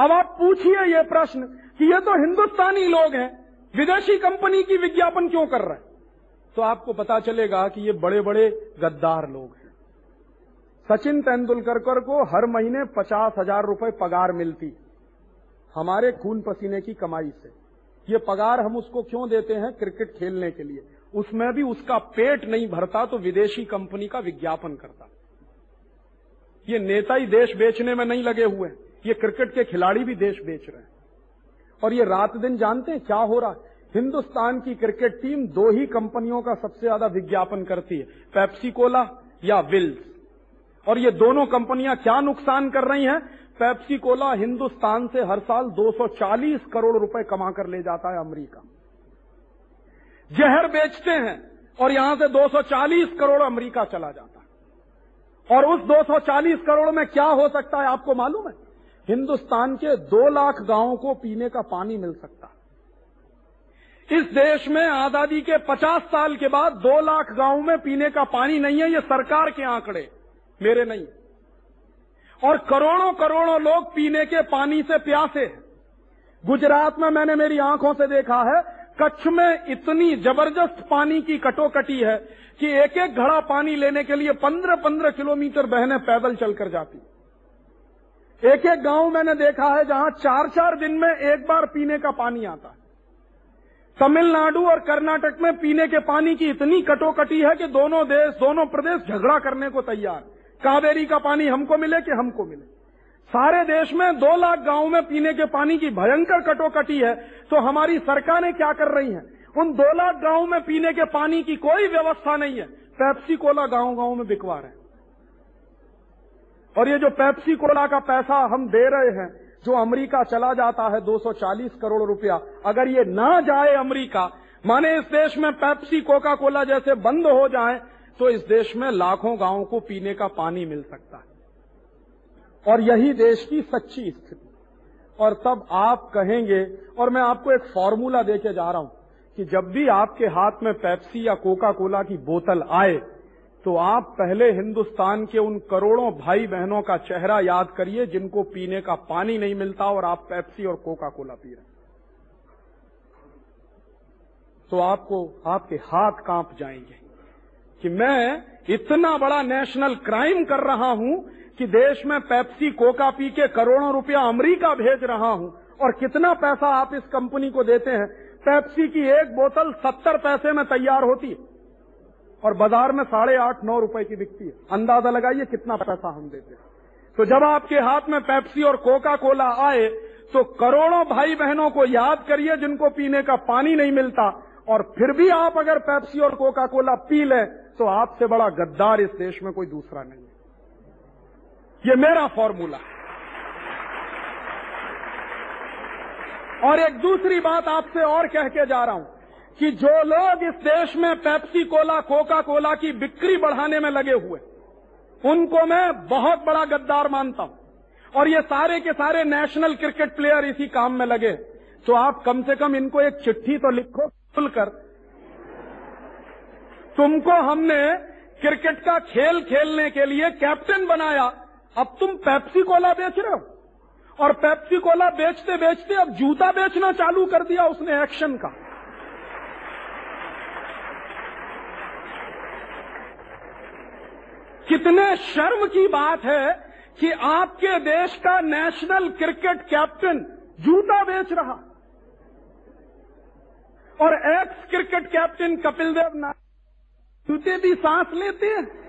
अब आप पूछिए ये प्रश्न कि ये तो हिंदुस्तानी लोग हैं, विदेशी कंपनी की विज्ञापन क्यों कर रहे हैं? तो आपको पता चलेगा कि ये बड़े बड़े गद्दार लोग हैं। सचिन तेंदुलकर को हर महीने पचास हज़ार रुपए पगार मिलती। हमारे खून पसीने की कमाई से। ये पगार हम उसको क्यों देते हैं क्रिकेट खेलने के लिए? उसमें भी उसका पेट नहीं भरता तो विदेशी कंपनी का विज्ञापन करता। ये नेता ही देश बेचने में नहीं लगे हुए ये क्रिकेट के खिलाड़ी भी देश बेच रहे हैं। और ये रात दिन जानते हैं क्या हो रहा है? हिंदुस्तान की क्रिकेट टीम दो ही कंपनियों का सबसे ज़्यादा विज्ञापन करती है, पेप्सी कोला या विल्स। और ये दोनों कंपनियाँ क्या नुकसान कर रही हैं? पेप्सी कोला हिंदुस्तान से हर साल 240 करोड़ रुपए कमा कर ले जाता है अमेरिका। जहर बेचते हैं और यहाँ से 240 करोड़ अमेरिका चला जाता है। और उस 240 करोड़ में क्या हो सकता है आपको मालूम है? हिंदुस्तान के दो लाख गाँवों को पीने का पानी मिल सकता इस देश में आज़ादी के 50 साल के बाद दो लाख गाँवों में पीने का पानी नहीं है, ये सरकार के आंकड़े, मेरे नहीं। और करोड़ों करोड़ों लोग पीने के पानी से प्यासे हैं। गुजरात में मैंने मेरी आँखों से देखा है कच्छ में इतनी ज़बरदस्त पानी की कटोकटी है कि एक एक घड़ा पानी लेने के लिए पंद्रह पंद्रह किलोमीटर बहने पैदल चलकर जाती। एक एक गाँव मैंने देखा है जहाँ चार चार दिन में एक बार पीने का पानी आता है। तमिलनाडु और कर्नाटक में पीने के पानी की इतनी कटोकटी है कि दोनों देश, दोनों प्रदेश झगड़ा करने को तैयार। कावेरी का पानी हमको मिले कि हमको मिले। सारे देश में दो लाख गाँवों में पीने के पानी की भयंकर कटोकटी है तो हमारी सरकारें क्या कर रही हैं? उन दो लाख गाँवों में पीने के पानी की कोई व्यवस्था नहीं है। पेप्सी कोला गाँव गाँव में बिकवा रहे हैं। और ये जो पेप्सी कोला का पैसा हम दे रहे हैं, जो अमेरिका चला जाता है 240 करोड़ रुपया, अगर ये ना जाए अमेरिका, माने इस देश में पेप्सी कोका कोला जैसे बंद हो जाए तो इस देश में लाखों गाँवों को पीने का पानी मिल सकता है। और यही देश की सच्ची स्थिति। और तब आप कहेंगे, और मैं आपको एक फॉर्मूला देके जा रहा हूँ कि जब भी आपके हाथ में पेप्सी या कोका कोला की बोतल आए तो आप पहले हिंदुस्तान के उन करोड़ों भाई बहनों का चेहरा याद करिए जिनको पीने का पानी नहीं मिलता और आप पेप्सी और कोका कोला पी रहे तो आपको, आपके हाथ काँप जाएँगे कि मैं इतना बड़ा नेशनल क्राइम कर रहा हूँ कि देश में पेप्सी, कोका पी के करोड़ों रुपया अमरीका भेज रहा हूँ। और कितना पैसा आप इस कंपनी को देते हैं? पेप्सी की एक बोतल सत्तर पैसे में तैयार होती है। और बाज़ार में साढ़े आठ, नौ रुपए की बिकती है। अंदाज़ा लगाइए कितना पैसा हम देते हैं। तो जब आपके हाथ में पेप्सी और कोका कोला आए तो करोड़ों भाई बहनों को याद करिए जिनको पीने का पानी नहीं मिलता। और फिर भी आप अगर पेप्सी और कोका कोला पी लें तो आपसे बड़ा गद्दार इस देश में कोई दूसरा नहीं। ये मेरा फॉर्मूला। है और एक दूसरी बात आपसे और कह के जा रहा हूँ कि जो लोग इस देश में पेप्सी कोला, कोका कोला की बिक्री बढ़ाने में लगे हुए, उनको मैं बहुत बड़ा गद्दार मानता हूँ। और ये सारे के सारे नेशनल क्रिकेट प्लेयर इसी काम में लगे तो आप कम से कम इनको एक चिट्ठी तो लिखो खुलकर तुमको हमने क्रिकेट का खेल खेलने के लिए कैप्टन बनाया। अब तुम पेप्सी कोला बेच रहे हो। और पेप्सी कोला बेचते बेचते अब जूता बेचना चालू कर दिया उसने एक्शन का। कितने शर्म की बात है कि आपके देश का नेशनल क्रिकेट कैप्टन जूता बेच रहा। और ex cricket captain Kapil Dev ना जूते भी सांस लेते हैं।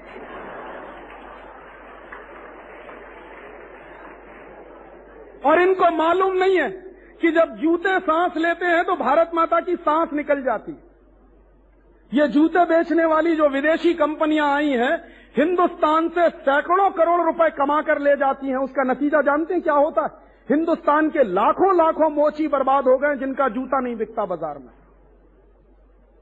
और इनको मालूम नहीं है कि जब जूते सांस लेते हैं तो भारत माता की सांस निकल जाती ये जूते बेचने वाली जो विदेशी कंपनियाँ आई हैं, हिंदुस्तान से सैकड़ों करोड़ रुपए कमा कर ले जाती हैं। उसका नतीजा जानते हैं क्या होता है? हिंदुस्तान के लाखों लाखों मोची बर्बाद हो गए जिनका जूता नहीं बिकता बाज़ार में।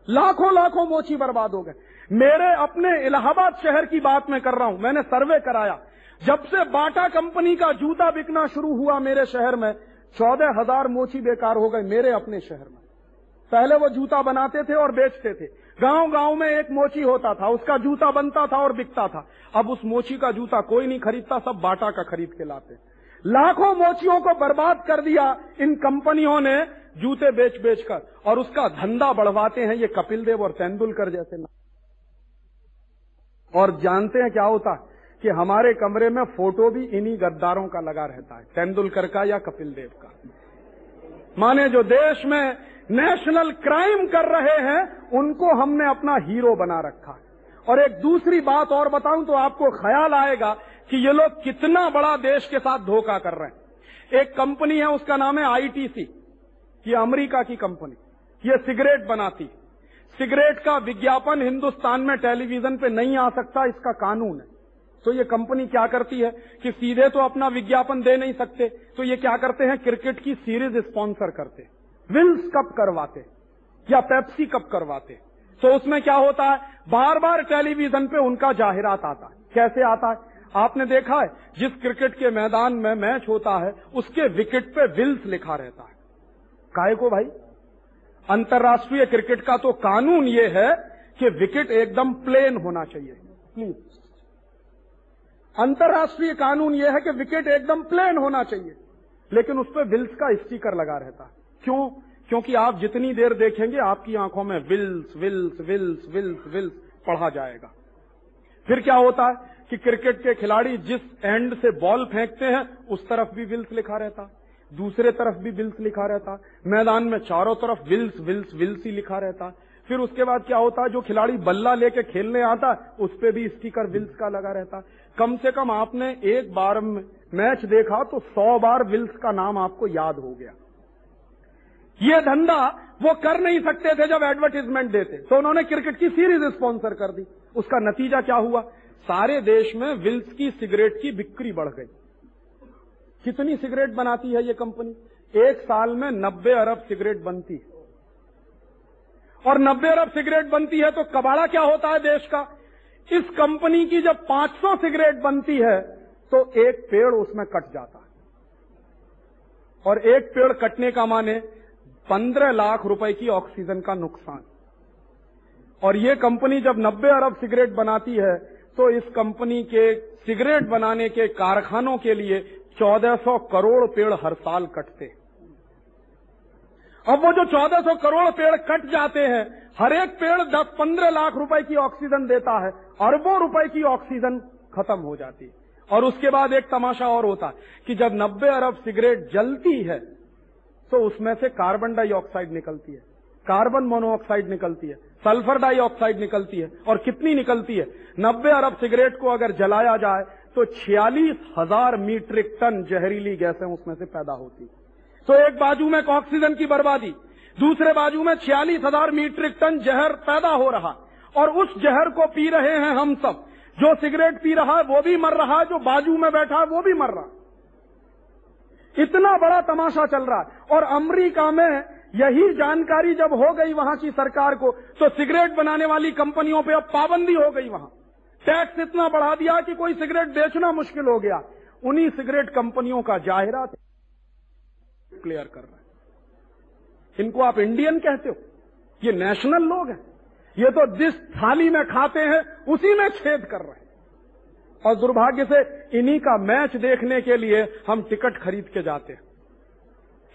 लाखों लाखों मोची बर्बाद हो गए। मेरे अपने इलाहाबाद शहर की बात मैं कर रहा हूँ। मैंने सर्वे कराया। जब से बाटा कंपनी का जूता बिकना शुरू हुआ मेरे शहर में, चौदह हज़ार मोची बेकार हो गए मेरे अपने शहर में। पहले वो जूता बनाते थे और बेचते थे। गाँव गाँव में एक मोची होता था, उसका जूता बनता था और बिकता था। अब उस मोची का जूता कोई नहीं खरीदता, सब बाटा का खरीद के लाते लाखों मोचियों को बर्बाद कर दिया इन कंपनियों ने, जूते बेच बेच कर और उसका धंधा बढ़वाते हैं ये कपिल देव और तेंदुलकर जैसे ना और जानते हैं क्या होता है? कि हमारे कमरे में फ़ोटो भी इन्हीं गद्दारों का लगा रहता है, तेंदुलकर का या कपिल देव का। माने जो देश में नेशनल क्राइम कर रहे हैं, उनको हमने अपना हीरो बना रखा है। और एक दूसरी बात और बताऊँ तो आपको ख्याल आएगा कि ये लोग कितना बड़ा देश के साथ धोखा कर रहे हैं। एक कंपनी है, उसका नाम है आईटीसी ये अमेरिका की कंपनी। ये सिगरेट बनाती सिगरेट का विज्ञापन हिंदुस्तान में टेलीविज़न पे नहीं आ सकता, इसका कानून है। तो ये कंपनी क्या करती है कि सीधे तो अपना विज्ञापन दे नहीं सकते तो ये क्या करते हैं? क्रिकेट की सीरीज़ स्पॉन्सर करते विल्स कप करवाते या पेप्सी कप करवाते तो उसमें क्या होता है? बार बार टेलीविज़न पे उनका जाहिरात आता है। कैसे आता है? आपने देखा है, जिस क्रिकेट के मैदान में मैच होता है, उसके विकेट पे विल्स लिखा रहता है। काय को भाई? अंतर्राष्ट्रीय क्रिकेट का तो कानून ये है कि विकेट एकदम प्लेन होना चाहिए। प्लीज़ अंतर्राष्ट्रीय कानून यह है कि विकेट एकदम प्लेन होना चाहिए। लेकिन उस पर विल्स का स्टिकर लगा रहता। है क्यों? क्योंकि आप जितनी देर देखेंगे, आपकी आँखों में Wills Wills Wills Wills Wills पढ़ा जाएगा। फिर क्या होता है कि क्रिकेट के खिलाड़ी जिस एंड से बॉल फेंकते हैं, उस तरफ़ भी विल्स लिखा रहता। दूसरे तरफ़ भी विल्स लिखा रहता, मैदान में चारों तरफ़ विल्स विल्स विल्स ही लिखा रहता। फिर उसके बाद क्या होता, जो खिलाड़ी बल्ला लेके खेलने आता, उस पर भी स्टिकर विल्स का लगा रहता। कम से कम आपने एक बार मैच देखा तो सौ बार विल्स का नाम आपको याद हो गया। ये धंधा वो कर नहीं सकते थे जब एडवर्टीजमेंट देते। तो उन्होंने क्रिकेट की सीरीज़ स्पॉन्सर कर दी। उसका नतीजा क्या हुआ? सारे देश में विल्स की, सिगरेट की बिक्री बढ़ गई। कितनी सिगरेट बनाती है ये कंपनी? एक साल में नब्बे अरब सिगरेट बनती है। और नब्बे अरब सिगरेट बनती है तो कबाड़ा क्या होता है देश का? इस कंपनी की जब 500 सिगरेट बनती है तो एक पेड़ उसमें कट जाता है। और एक पेड़ कटने का माने पंद्रह लाख रुपए की ऑक्सीजन का नुकसान। और ये कंपनी जब नब्बे अरब सिगरेट बनाती है तो इस कंपनी के सिगरेट बनाने के कारखानों के लिए 1400 करोड़ पेड़ हर साल कटते अब वो जो 1400 करोड़ पेड़ कट जाते हैं, हर एक पेड़ 10-15 लाख रुपए की ऑक्सीजन देता है, अरबों रुपए की ऑक्सीजन खत्म हो जाती है। और उसके बाद एक तमाशा और होता है कि जब 90 अरब सिगरेट जलती है तो उसमें से कार्बन डाइऑक्साइड निकलती है। कार्बन मोनोऑक्साइड निकलती है, सल्फ़र डाइऑक्साइड निकलती है, और कितनी निकलती है? नब्बे अरब सिगरेट को अगर जलाया जाए तो छियालीस हज़ार मीट्रिक टन जहरीली गैसें उसमें से पैदा होती। तो एक बाजू में ऑक्सीजन की बर्बादी, दूसरे बाजू में छियालीस हज़ार मीट्रिक टन जहर पैदा हो रहा। और उस जहर को पी रहे हैं हम सब। जो सिगरेट पी रहा है, वो भी मर रहा है, जो बाजू में बैठा है, वो भी मर रहा इतना बड़ा तमाशा चल रहा है। और अमरीका में यही जानकारी जब हो गई वहाँ की सरकार को तो सिगरेट बनाने वाली कंपनियों पे अब पाबंदी हो गई वहाँ। टैक्स इतना बढ़ा दिया कि कोई सिगरेट बेचना मुश्किल हो गया। उन्हीं सिगरेट कंपनियों का जाहिरात क्लियर कर रहा है। इनको आप इंडियन कहते हो? ये नेशनल लोग हैं। ये तो जिस थाली में खाते हैं, उसी में छेद कर रहे हैं। और दुर्भाग्य से इन्हीं का मैच देखने के लिए हम टिकट खरीद के जाते हैं।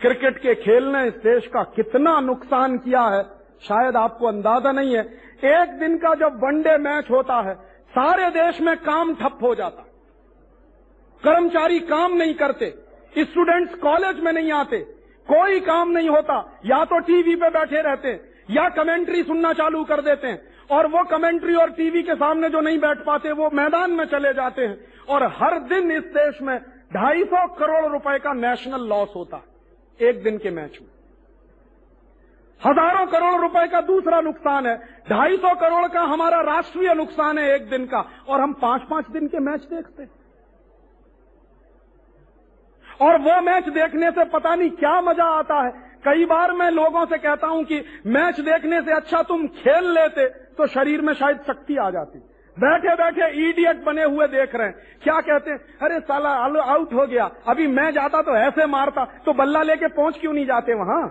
क्रिकेट के खेल ने इस देश का कितना नुकसान किया है, शायद आपको अंदाज़ा नहीं है। एक दिन का जब वनडे मैच होता है सारे देश में काम ठप हो जाता। कर्मचारी काम नहीं करते, स्टूडेंट्स कॉलेज में नहीं आते, कोई काम नहीं होता, या तो टीवी पे बैठे रहते हैं या कमेंट्री सुनना चालू कर देते हैं, और वो कमेंट्री और टीवी के सामने जो नहीं बैठ पाते, वो मैदान में चले जाते हैं, और हर दिन इस देश में ढाई सौ करोड़ रुपए का नेशनल लॉस होता, एक दिन के मैच में। हज़ारों करोड़ रुपए का दूसरा नुकसान है। ढाई सौ करोड़ का हमारा राष्ट्रीय नुकसान है एक दिन का, और हम पाँच पाँच दिन के मैच देखते हैं। और वो मैच देखने से पता नहीं क्या मज़ा आता है। कई बार मैं लोगों से कहता हूँ कि मैच देखने से अच्छा तुम खेल लेते तो शरीर में शायद शक्ति आ जाती। बैठे बैठे इडियट बने हुए देख रहे हैं। क्या कहते हैं? अरे साला आउट हो गया। अभी मैं जाता तो ऐसे मारता तो बल्ला लेके पहुँच क्यों नहीं जाते वहाँ?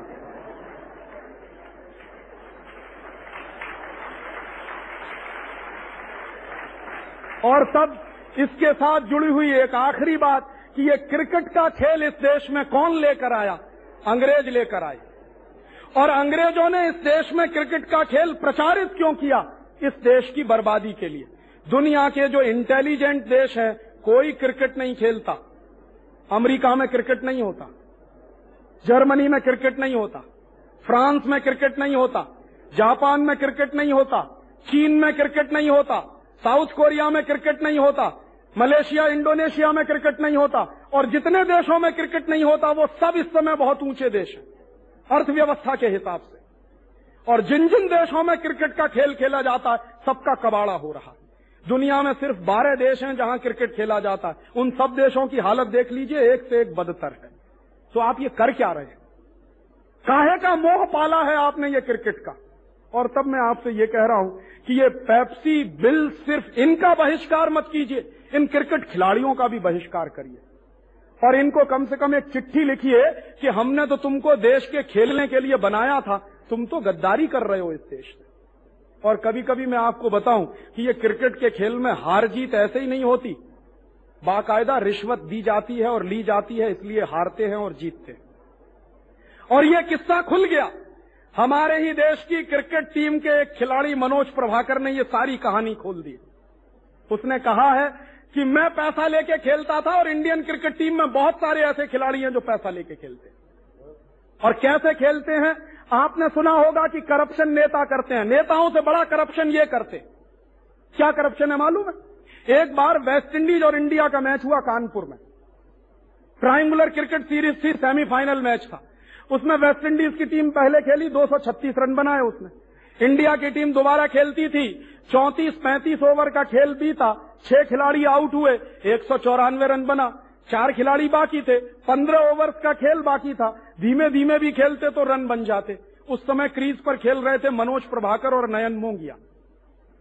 और तब इसके साथ जुड़ी हुई एक आखिरी बात कि ये क्रिकेट का खेल इस देश में कौन लेकर आया? अंग्रेज़ लेकर आए। और अंग्रेज़ों ने इस देश में क्रिकेट का खेल प्रचारित क्यों किया? इस देश की बर्बादी के लिए। दुनिया के जो इंटेलिजेंट देश हैं, कोई क्रिकेट नहीं खेलता। अमेरिका में क्रिकेट नहीं होता। जर्मनी में क्रिकेट नहीं होता। फ्रांस में क्रिकेट नहीं होता। जापान में क्रिकेट नहीं होता। चीन में क्रिकेट नहीं होता। साउथ कोरिया में क्रिकेट नहीं होता, मलेशिया, इंडोनेशिया में क्रिकेट नहीं होता, और जितने देशों में क्रिकेट नहीं होता, वो सब इस समय बहुत ऊँचे देश हैं, अर्थव्यवस्था के हिसाब से। और जिन जिन देशों में क्रिकेट का खेल खेला जाता है, सबका कबाड़ा हो रहा है। दुनिया में सिर्फ़ बारह देश हैं जहाँ क्रिकेट खेला जाता है। उन सब देशों की हालत देख लीजिए, एक से एक बदतर है। तो आप ये कर क्या रहे हैं? काहे का मोह पाला है आपने ये क्रिकेट का? और तब मैं आपसे ये कह रहा हूँ कि ये पेप्सी बिल सिर्फ़ इनका बहिष्कार मत कीजिए, इन क्रिकेट खिलाड़ियों का भी बहिष्कार करिए। और इनको कम से कम एक चिट्ठी लिखिए कि हमने तो तुमको देश के खेलने के लिए बनाया था, तुम तो गद्दारी कर रहे हो इस देश में। और कभी कभी मैं आपको बताऊँ कि ये क्रिकेट के खेल में हार जीत ऐसे ही नहीं होती। बाकायदा रिश्वत दी जाती है और ली जाती है, इसलिए हारते हैं और जीतते हैं। और ये किस्सा खुल गया। हमारे ही देश की क्रिकेट टीम के एक खिलाड़ी मनोज प्रभाकर ने ये सारी कहानी खोल दी। उसने कहा है कि मैं पैसा लेके खेलता था और इंडियन क्रिकेट टीम में बहुत सारे ऐसे खिलाड़ी हैं जो पैसा लेके खेलते हैं। और कैसे खेलते हैं? आपने सुना होगा कि करप्शन नेता करते हैं। नेताओं से बड़ा करप्शन ये करते क्या करप्शन है मालूम है? एक बार वेस्ट इंडीज और इंडिया का मैच हुआ कानपुर में। ट्राइंगुलर क्रिकेट सीरीज़ थी, सेमीफाइनल मैच था। उसमें वेस्ट इंडीज की टीम पहले खेली 236 रन बनाए उसने। इंडिया की टीम दोबारा खेलती थी, चौंतीस, पैंतीस ओवर का खेल बीता, छह खिलाड़ी आउट हुए, एक सौ चौरानवे रन बना। चार खिलाड़ी बाकी थे, पंद्रह ओवर्स का खेल बाकी था धीमे धीमे भी खेलते तो रन बन जाते। उस समय क्रीज पर खेल रहे थे मनोज प्रभाकर और नयन मोंगिया।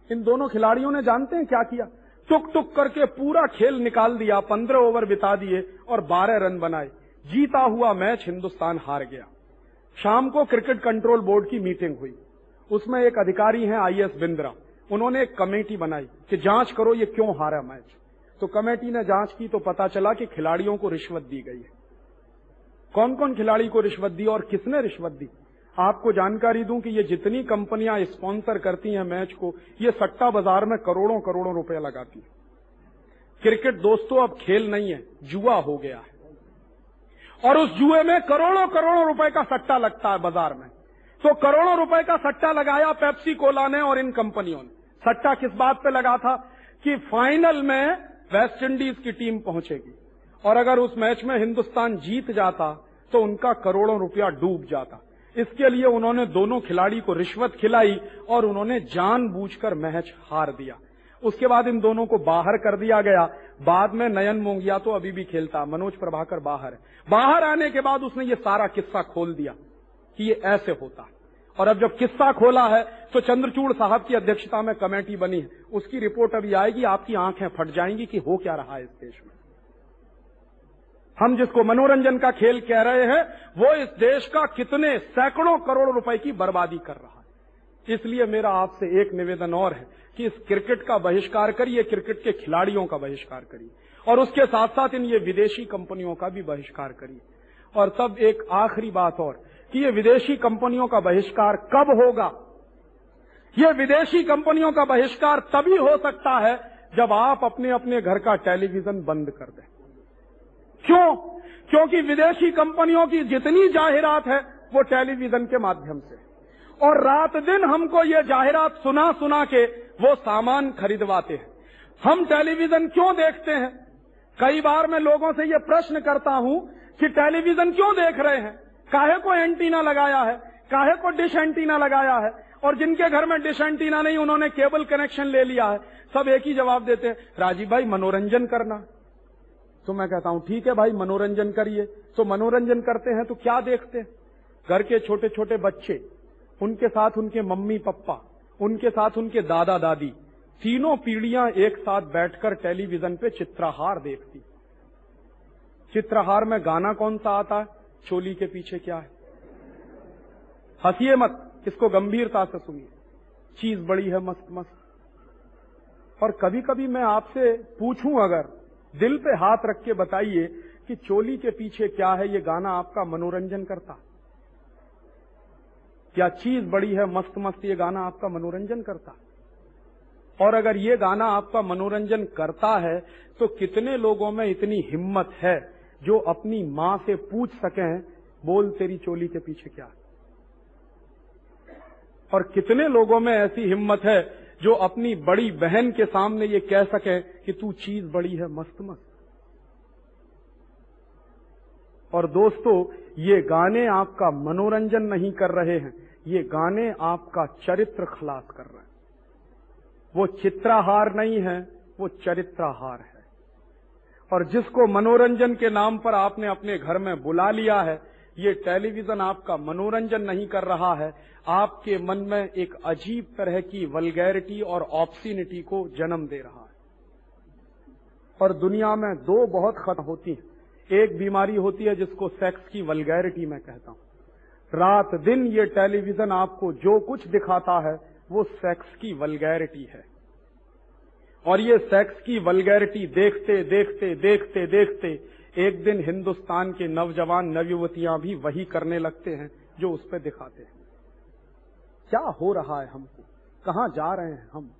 इन दोनों खिलाड़ियों ने जानते हैं क्या किया? टुक टुक करके पूरा खेल निकाल दिया, पंद्रह ओवर बिता दिए और बारह रन बनाए। जीता हुआ मैच हिंदुस्तान हार गया। शाम को क्रिकेट कंट्रोल बोर्ड की मीटिंग हुई। उसमें एक अधिकारी हैं आईएस बिंद्रा। उन्होंने एक कमेटी बनाई कि जाँच करो ये क्यों हारा मैच। तो कमेटी ने जाँच की तो पता चला कि खिलाड़ियों को रिश्वत दी गई है। कौन कौन खिलाड़ी को रिश्वत दी और किसने रिश्वत दी? आपको जानकारी दूँ कि ये जितनी कंपनियाँ स्पॉन्सर करती हैं मैच को, ये सट्टा बाज़ार में करोड़ों करोड़ों रुपए लगाती है। क्रिकेट दोस्तों, अब खेल नहीं है, जुआ हो गया है। और उस जुए में करोड़ों करोड़ों रुपए का सट्टा लगता है बाज़ार में। तो करोड़ों रुपए का सट्टा लगाया पेप्सी, कोला ने और इन कंपनियों ने। सट्टा किस बात पे लगा था? कि फाइनल में वेस्ट इंडीज की टीम पहुंचेगी। और अगर उस मैच में हिंदुस्तान जीत जाता तो उनका करोड़ों रुपया डूब जाता। इसके लिए उन्होंने दोनों खिलाड़ी को रिश्वत खिलाई और उन्होंने जानबूझकर मैच हार दिया। उसके बाद इन दोनों को बाहर कर दिया गया। बाद में नयन मोंगिया तो अभी भी खेलता, मनोज प्रभाकर बाहर। बाहर आने के बाद उसने ये सारा किस्सा खोल दिया कि ये ऐसे होता। है और अब जब किस्सा खोला है तो चंद्रचूड़ साहब की अध्यक्षता में कमेटी बनी है। उसकी रिपोर्ट अभी आएगी, आपकी आँखें फट जाएँगी कि हो क्या रहा है इस देश में। हम जिसको मनोरंजन का खेल कह रहे हैं, वो इस देश का कितने सैकड़ों करोड़ रुपए की बर्बादी कर रहा है। इसलिए मेरा आपसे एक निवेदन और है कि इस क्रिकेट का बहिष्कार करिए, क्रिकेट के खिलाड़ियों का बहिष्कार करिए और उसके साथ साथ इन ये विदेशी कंपनियों का भी बहिष्कार करिए। और तब एक आखिरी बात और कि ये विदेशी कंपनियों का बहिष्कार कब होगा? ये विदेशी कंपनियों का बहिष्कार तभी हो सकता है जब आप अपने अपने घर का टेलीविज़न बंद कर दें। क्यों? क्योंकि विदेशी कंपनियों की जितनी जाहिरात है वो टेलीविज़न के माध्यम से और रात दिन हमको ये जाहिरात सुना सुना के वो सामान खरीदवाते हैं। हम टेलीविज़न क्यों देखते हैं? कई बार मैं लोगों से ये प्रश्न करता हूँ कि टेलीविज़न क्यों देख रहे हैं? काहे को एंटीना लगाया है? काहे को डिश एंटीना लगाया है? और जिनके घर में डिश एंटीना नहीं, उन्होंने केबल कनेक्शन ले लिया है। सब एक ही जवाब देते हैं, राजीव भाई, मनोरंजन करना। तो मैं कहता हूँ, ठीक है भाई, मनोरंजन करिए। तो मनोरंजन करते हैं तो क्या देखते हैं? घर के छोटे छोटे बच्चे उनके साथ उनके मम्मी पप्पा, उनके साथ उनके दादा दादी, तीनों पीढ़ियाँ एक साथ बैठकर टेलीविज़न पे चित्रहार देखती। चित्रहार में गाना कौन सा आता है? चोली के पीछे क्या है? हंसिए मत, इसको गंभीरता से सुनिए। चीज़ बड़ी है, मस्त मस्त। और कभी कभी मैं आपसे पूछूँ अगर, दिल पे हाथ रख के बताइए कि चोली के पीछे क्या है? ये गाना आपका मनोरंजन करता क्या चीज़ बड़ी है मस्त मस्त ये गाना आपका मनोरंजन करता और अगर ये गाना आपका मनोरंजन करता है तो कितने लोगों में इतनी हिम्मत है जो अपनी माँ से पूछ सकें, बोल तेरी चोली के पीछे क्या और कितने लोगों में ऐसी हिम्मत है जो अपनी बड़ी बहन के सामने ये कह सके कि तू चीज़ बड़ी है मस्त मस्त और दोस्तों ये गाने आपका मनोरंजन नहीं कर रहे हैं, ये गाने आपका चरित्र खलास कर रहे हैं। वो चित्राहार नहीं है, वो चरित्राहार है। और जिसको मनोरंजन के नाम पर आपने अपने घर में बुला लिया है, ये टेलीविज़न आपका मनोरंजन नहीं कर रहा है, आपके मन में एक अजीब तरह की वलगैरिटी और ऑप्सिनिटी को जन्म दे रहा है। और दुनिया में दो बहुत खत्म होती हैं। एक बीमारी होती है जिसको सेक्स की वलगैरिटी मैं कहता हूँ। रात दिन ये टेलीविज़न आपको जो कुछ दिखाता है, वो सेक्स की वलगैरिटी है। और ये सेक्स की वलगैरिटी देखते देखते देखते देखते एक दिन हिंदुस्तान के नौजवान नवयुवतियाँ भी वही करने लगते हैं जो उस पर दिखाते हैं। क्या हो रहा है हमको? कहाँ जा रहे हैं हम?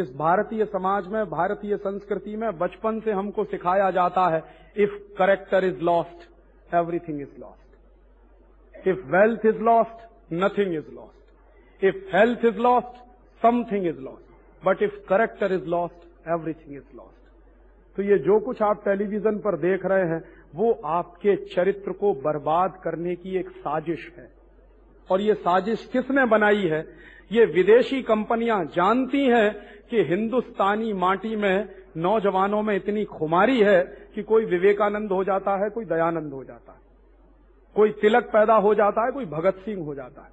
इस भारतीय समाज में, भारतीय संस्कृति में बचपन से हमको सिखाया जाता है if character is lost everything is lost if wealth is lost nothing is lost if health is lost something is lost but if character is lost everything is lost तो ये जो कुछ आप टेलीविज़न पर देख रहे हैं, वो आपके चरित्र को बर्बाद करने की एक साजिश है। और ये साजिश किसने बनाई है? ये विदेशी कंपनियाँ जानती हैं कि हिंदुस्तानी माटी में, नौजवानों में इतनी खुमारी है कि कोई विवेकानंद हो जाता है, कोई दयानंद हो जाता है। कोई तिलक पैदा हो जाता है, कोई भगत सिंह हो जाता है।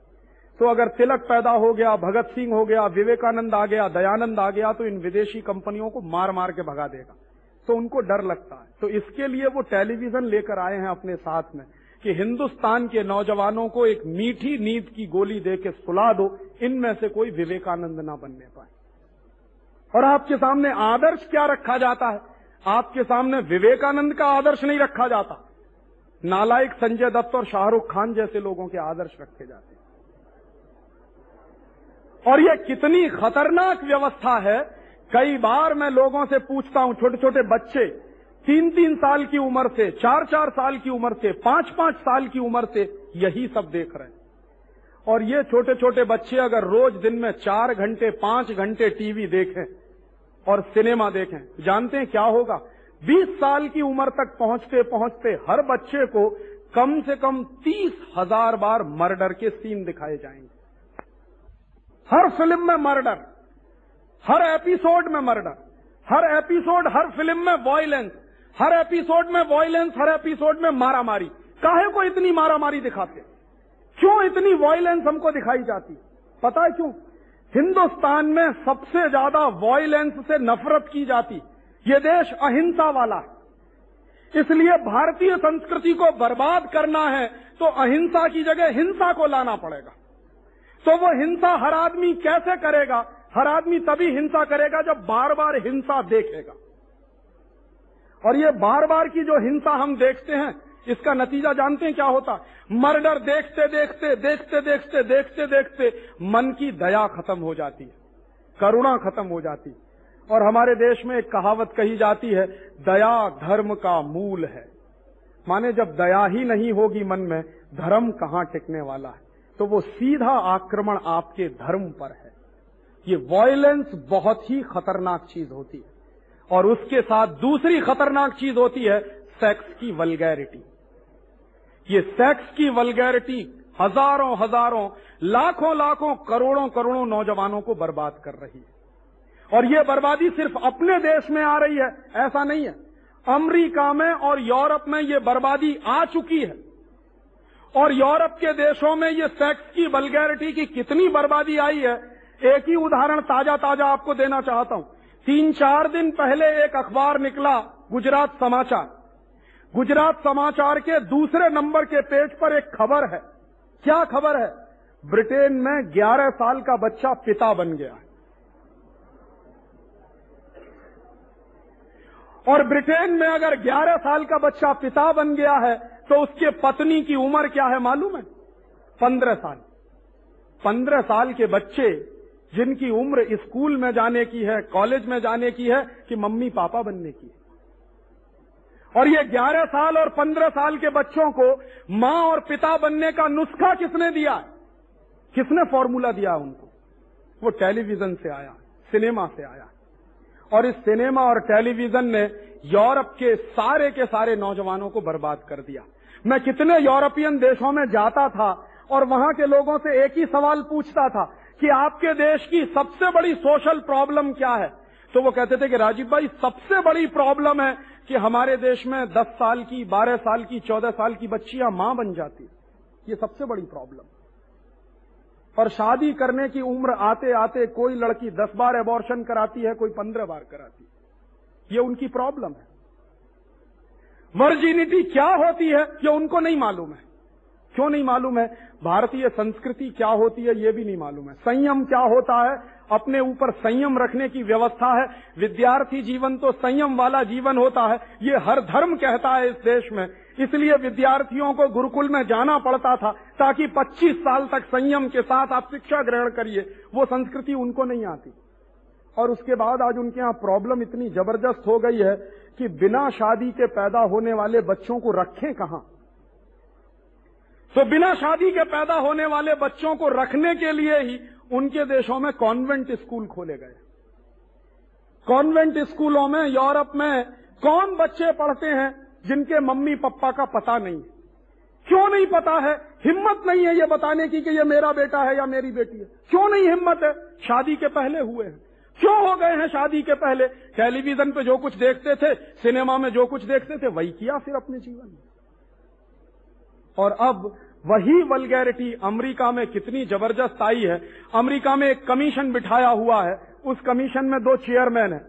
तो अगर तिलक पैदा हो गया, भगत सिंह हो गया, विवेकानंद आ गया, दयानंद आ गया तो इन विदेशी कंपनियों को मार मार के भगा देगा। तो उनको डर लगता है। तो इसके लिए वो टेलीविज़न लेकर आए हैं अपने साथ में कि हिंदुस्तान के नौजवानों को एक मीठी नींद की गोली दे के सुला दो, इनमें से कोई विवेकानंद ना बनने पाए। और आपके सामने आदर्श क्या रखा जाता है? आपके सामने विवेकानंद का आदर्श नहीं रखा जाता। नालायक संजय दत्त और शाहरुख खान जैसे लोगों के आदर्श रखे जाते हैं। और यह कितनी खतरनाक व्यवस्था है। कई बार मैं लोगों से पूछता हूँ छोटे छोटे बच्चे तीन तीन साल की उम्र से चार चार साल की उम्र से पाँच पाँच साल की उम्र से यही सब देख रहे हैं। और ये छोटे छोटे बच्चे अगर रोज दिन में चार घंटे, पाँच घंटे टीवी देखें और सिनेमा देखें, जानते हैं क्या होगा? बीस साल की उम्र तक पहुँचते पहुँचते हर बच्चे को कम से कम तीस हज़ार बार मर्डर के सीन दिखाए जाएँगे। हर फ़िल्म में मर्डर, हर एपिसोड में मर्डर, हर एपिसोड हर फ़िल्म में वॉयलेंस हर एपिसोड में वॉयलेंस हर एपिसोड में मारामारी। काहे को इतनी मारामारी दिखाते क्यों इतनी वॉयलेंस हमको दिखाई जाती? पता है क्यों? हिंदुस्तान में सबसे ज़्यादा वॉयलेंस से नफरत की जाती। ये देश अहिंसा वाला है। इसलिए भारतीय संस्कृति को बर्बाद करना है तो अहिंसा की जगह हिंसा को लाना पड़ेगा। तो वो हिंसा हर आदमी कैसे करेगा? हर आदमी तभी हिंसा करेगा जब बार बार हिंसा देखेगा। और ये बार बार की जो हिंसा हम देखते हैं इसका नतीजा जानते हैं क्या होता मर्डर देखते देखते देखते देखते देखते देखते मन की दया खत्म हो जाती है, करुणा खत्म हो जाती और हमारे देश में एक कहावत कही जाती है, दया धर्म का मूल है। माने जब दया ही नहीं होगी मन में, धर्म कहाँ टिकने वाला है? तो वो सीधा आक्रमण आपके धर्म पर है। ये वॉयलेंस बहुत ही खतरनाक चीज़ होती है। और उसके साथ दूसरी खतरनाक चीज़ होती है सेक्स की वलगैरिटी ये सेक्स की वलगैरिटी हज़ारों हज़ारों, लाखों लाखों, करोड़ों करोड़ों नौजवानों को बर्बाद कर रही है। और ये बर्बादी सिर्फ़ अपने देश में आ रही है, ऐसा नहीं है। अमेरिका में और यूरोप में ये बर्बादी आ चुकी है। और यूरोप के देशों में ये सेक्स की वलगैरिटी की कितनी बर्बादी आई है, एक ही उदाहरण ताज़ा ताज़ा आपको देना चाहता हूँ। तीन चार दिन पहले एक अखबार निकला, गुजरात समाचार। गुजरात समाचार के दूसरे नंबर के पेज पर एक खबर है। क्या खबर है? ब्रिटेन में 11 साल का बच्चा पिता बन गया है। और ब्रिटेन में अगर 11 साल का बच्चा पिता बन गया है तो उसके पत्नी की उम्र क्या है मालूम है? पंद्रह साल। पंद्रह साल के बच्चे जिनकी उम्र स्कूल में जाने की है, कॉलेज में जाने की है, कि मम्मी पापा बनने की है। और ये 11 साल और 15 साल के बच्चों को माँ और पिता बनने का नुस्खा किसने दिया? किसने फॉर्मूला दिया उनको? वो टेलीविज़न से आया, सिनेमा से आया। और इस सिनेमा और टेलीविज़न ने यूरोप के सारे के सारे नौजवानों को बर्बाद कर दिया। मैं कितने यूरोपियन देशों में जाता था और वहाँ के लोगों से एक ही सवाल पूछता था कि आपके देश की सबसे बड़ी सोशल प्रॉब्लम क्या है? तो वो कहते थे कि राजीव भाई, सबसे बड़ी प्रॉब्लम है कि हमारे देश में 10 साल की 12 साल की 14 साल की बच्चियाँ माँ बन जाती ये सबसे बड़ी प्रॉब्लम और शादी करने की उम्र आते आते कोई लड़की 10 बार एबॉर्शन कराती है, कोई 15 बार कराती है। ये उनकी प्रॉब्लम है। वर्जिनिटी क्या होती है, ये उनको नहीं मालूम है। क्यों नहीं मालूम है? भारतीय संस्कृति क्या होती है, ये भी नहीं मालूम है। संयम क्या होता है अपने ऊपर संयम रखने की व्यवस्था है। विद्यार्थी जीवन तो संयम वाला जीवन होता है। ये हर धर्म कहता है इस देश में। इसलिए विद्यार्थियों को गुरुकुल में जाना पड़ता था, ताकि 25 साल तक संयम के साथ आप शिक्षा ग्रहण करिए। वो संस्कृति उनको नहीं आती। और उसके बाद आज उनके यहाँ प्रॉब्लम इतनी ज़बरदस्त हो गई है कि बिना शादी के पैदा होने वाले बच्चों को रखें कहाँ? तो बिना शादी के पैदा होने वाले बच्चों को रखने के लिए ही उनके देशों में कॉन्वेंट स्कूल खोले गए। कॉन्वेंट स्कूलों में, यूरोप में कौन बच्चे पढ़ते हैं जिनके मम्मी पप्पा का पता नहीं क्यों नहीं पता है? हिम्मत नहीं है ये बताने की कि ये मेरा बेटा है या मेरी बेटी है। क्यों नहीं हिम्मत है? शादी के पहले हुए हैं। क्यों हो गए हैं शादी के पहले? टेलीविज़न पे जो कुछ देखते थे, सिनेमा में जो कुछ देखते थे, वही किया फिर अपने जीवन में। और अब वही वलगैरिटी अमेरिका में कितनी ज़बरदस्त आई है। अमेरिका में एक कमीशन बिठाया हुआ है। उस कमीशन में दो चेयरमैन है।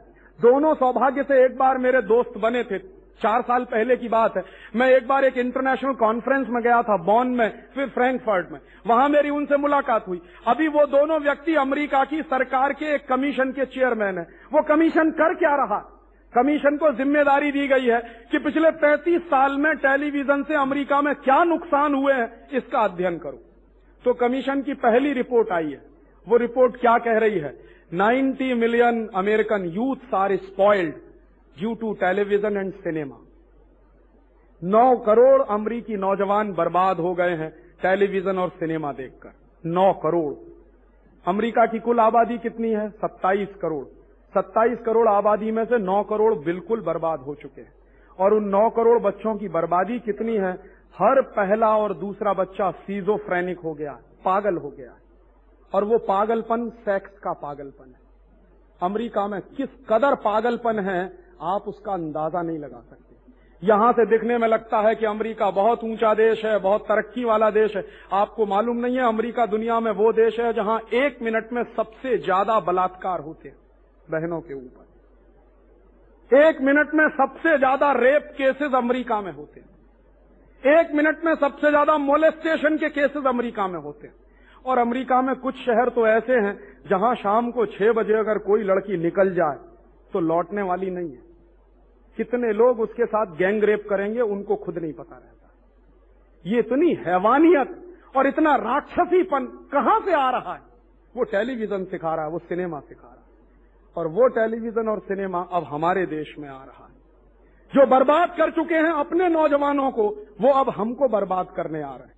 दोनों सौभाग्य से एक बार मेरे दोस्त बने थे। चार साल पहले की बात है। मैं एक बार एक इंटरनेशनल कॉन्फ्रेंस में गया था बॉन में, फिर फ्रैंकफर्ट में। वहाँ मेरी उनसे मुलाकात हुई। अभी वो दोनों व्यक्ति अमेरिका की सरकार के एक कमीशन के चेयरमैन है। वो कमीशन कर क्या रहा? कमीशन को ज़िम्मेदारी दी गई है कि पिछले 35 साल में टेलीविज़न से अमेरिका में क्या नुकसान हुए हैं, इसका अध्ययन करो। तो कमीशन की पहली रिपोर्ट आई है। वो रिपोर्ट क्या कह रही है? 90 million American youth are spoiled due to television and cinema. नौ करोड़ अमरीकी नौजवान बर्बाद हो गए हैं टेलीविज़न और सिनेमा देखकर। नौ करोड़। अमेरिका की कुल आबादी कितनी है? 27 करोड़। 27 करोड़ आबादी में से 9 करोड़ बिल्कुल बर्बाद हो चुके हैं। और उन 9 करोड़ बच्चों की बर्बादी कितनी है? हर पहला और दूसरा बच्चा सीजोफ्रेनिक हो गया, पागल हो गया। और वो पागलपन सेक्स का पागलपन है। अमेरिका में किस कदर पागलपन है, आप उसका अंदाज़ा नहीं लगा सकते। यहाँ से दिखने में लगता है कि अमेरिका बहुत ऊँचा देश है, बहुत तरक्की वाला देश है। आपको मालूम नहीं है, अमेरिका दुनिया में वो देश है जहाँ एक मिनट में सबसे ज़्यादा बलात्कार होते हैं। बहनों के ऊपर। एक मिनट में सबसे ज़्यादा रेप केसेस अमेरिका में होते हैं। एक मिनट में सबसे ज़्यादा मोलेस्टेशन के केसेस अमेरिका में होते हैं। और अमेरिका में कुछ शहर तो ऐसे हैं, जहाँ शाम को छह बजे अगर कोई लड़की निकल जाए तो लौटने वाली नहीं है। कितने लोग उसके साथ गैंग रेप करेंगे, उनको खुद नहीं पता रहता। ये इतनी हैवानियत और इतना राक्षसीपन कहाँ से आ रहा है? वो टेलीविज़न सिखा रहा है, वो सिनेमा सिखा रहा है। और वो टेलीविज़न और सिनेमा अब हमारे देश में आ रहा है। जो बर्बाद कर चुके हैं अपने नौजवानों को, वो अब हमको बर्बाद करने आ रहे हैं।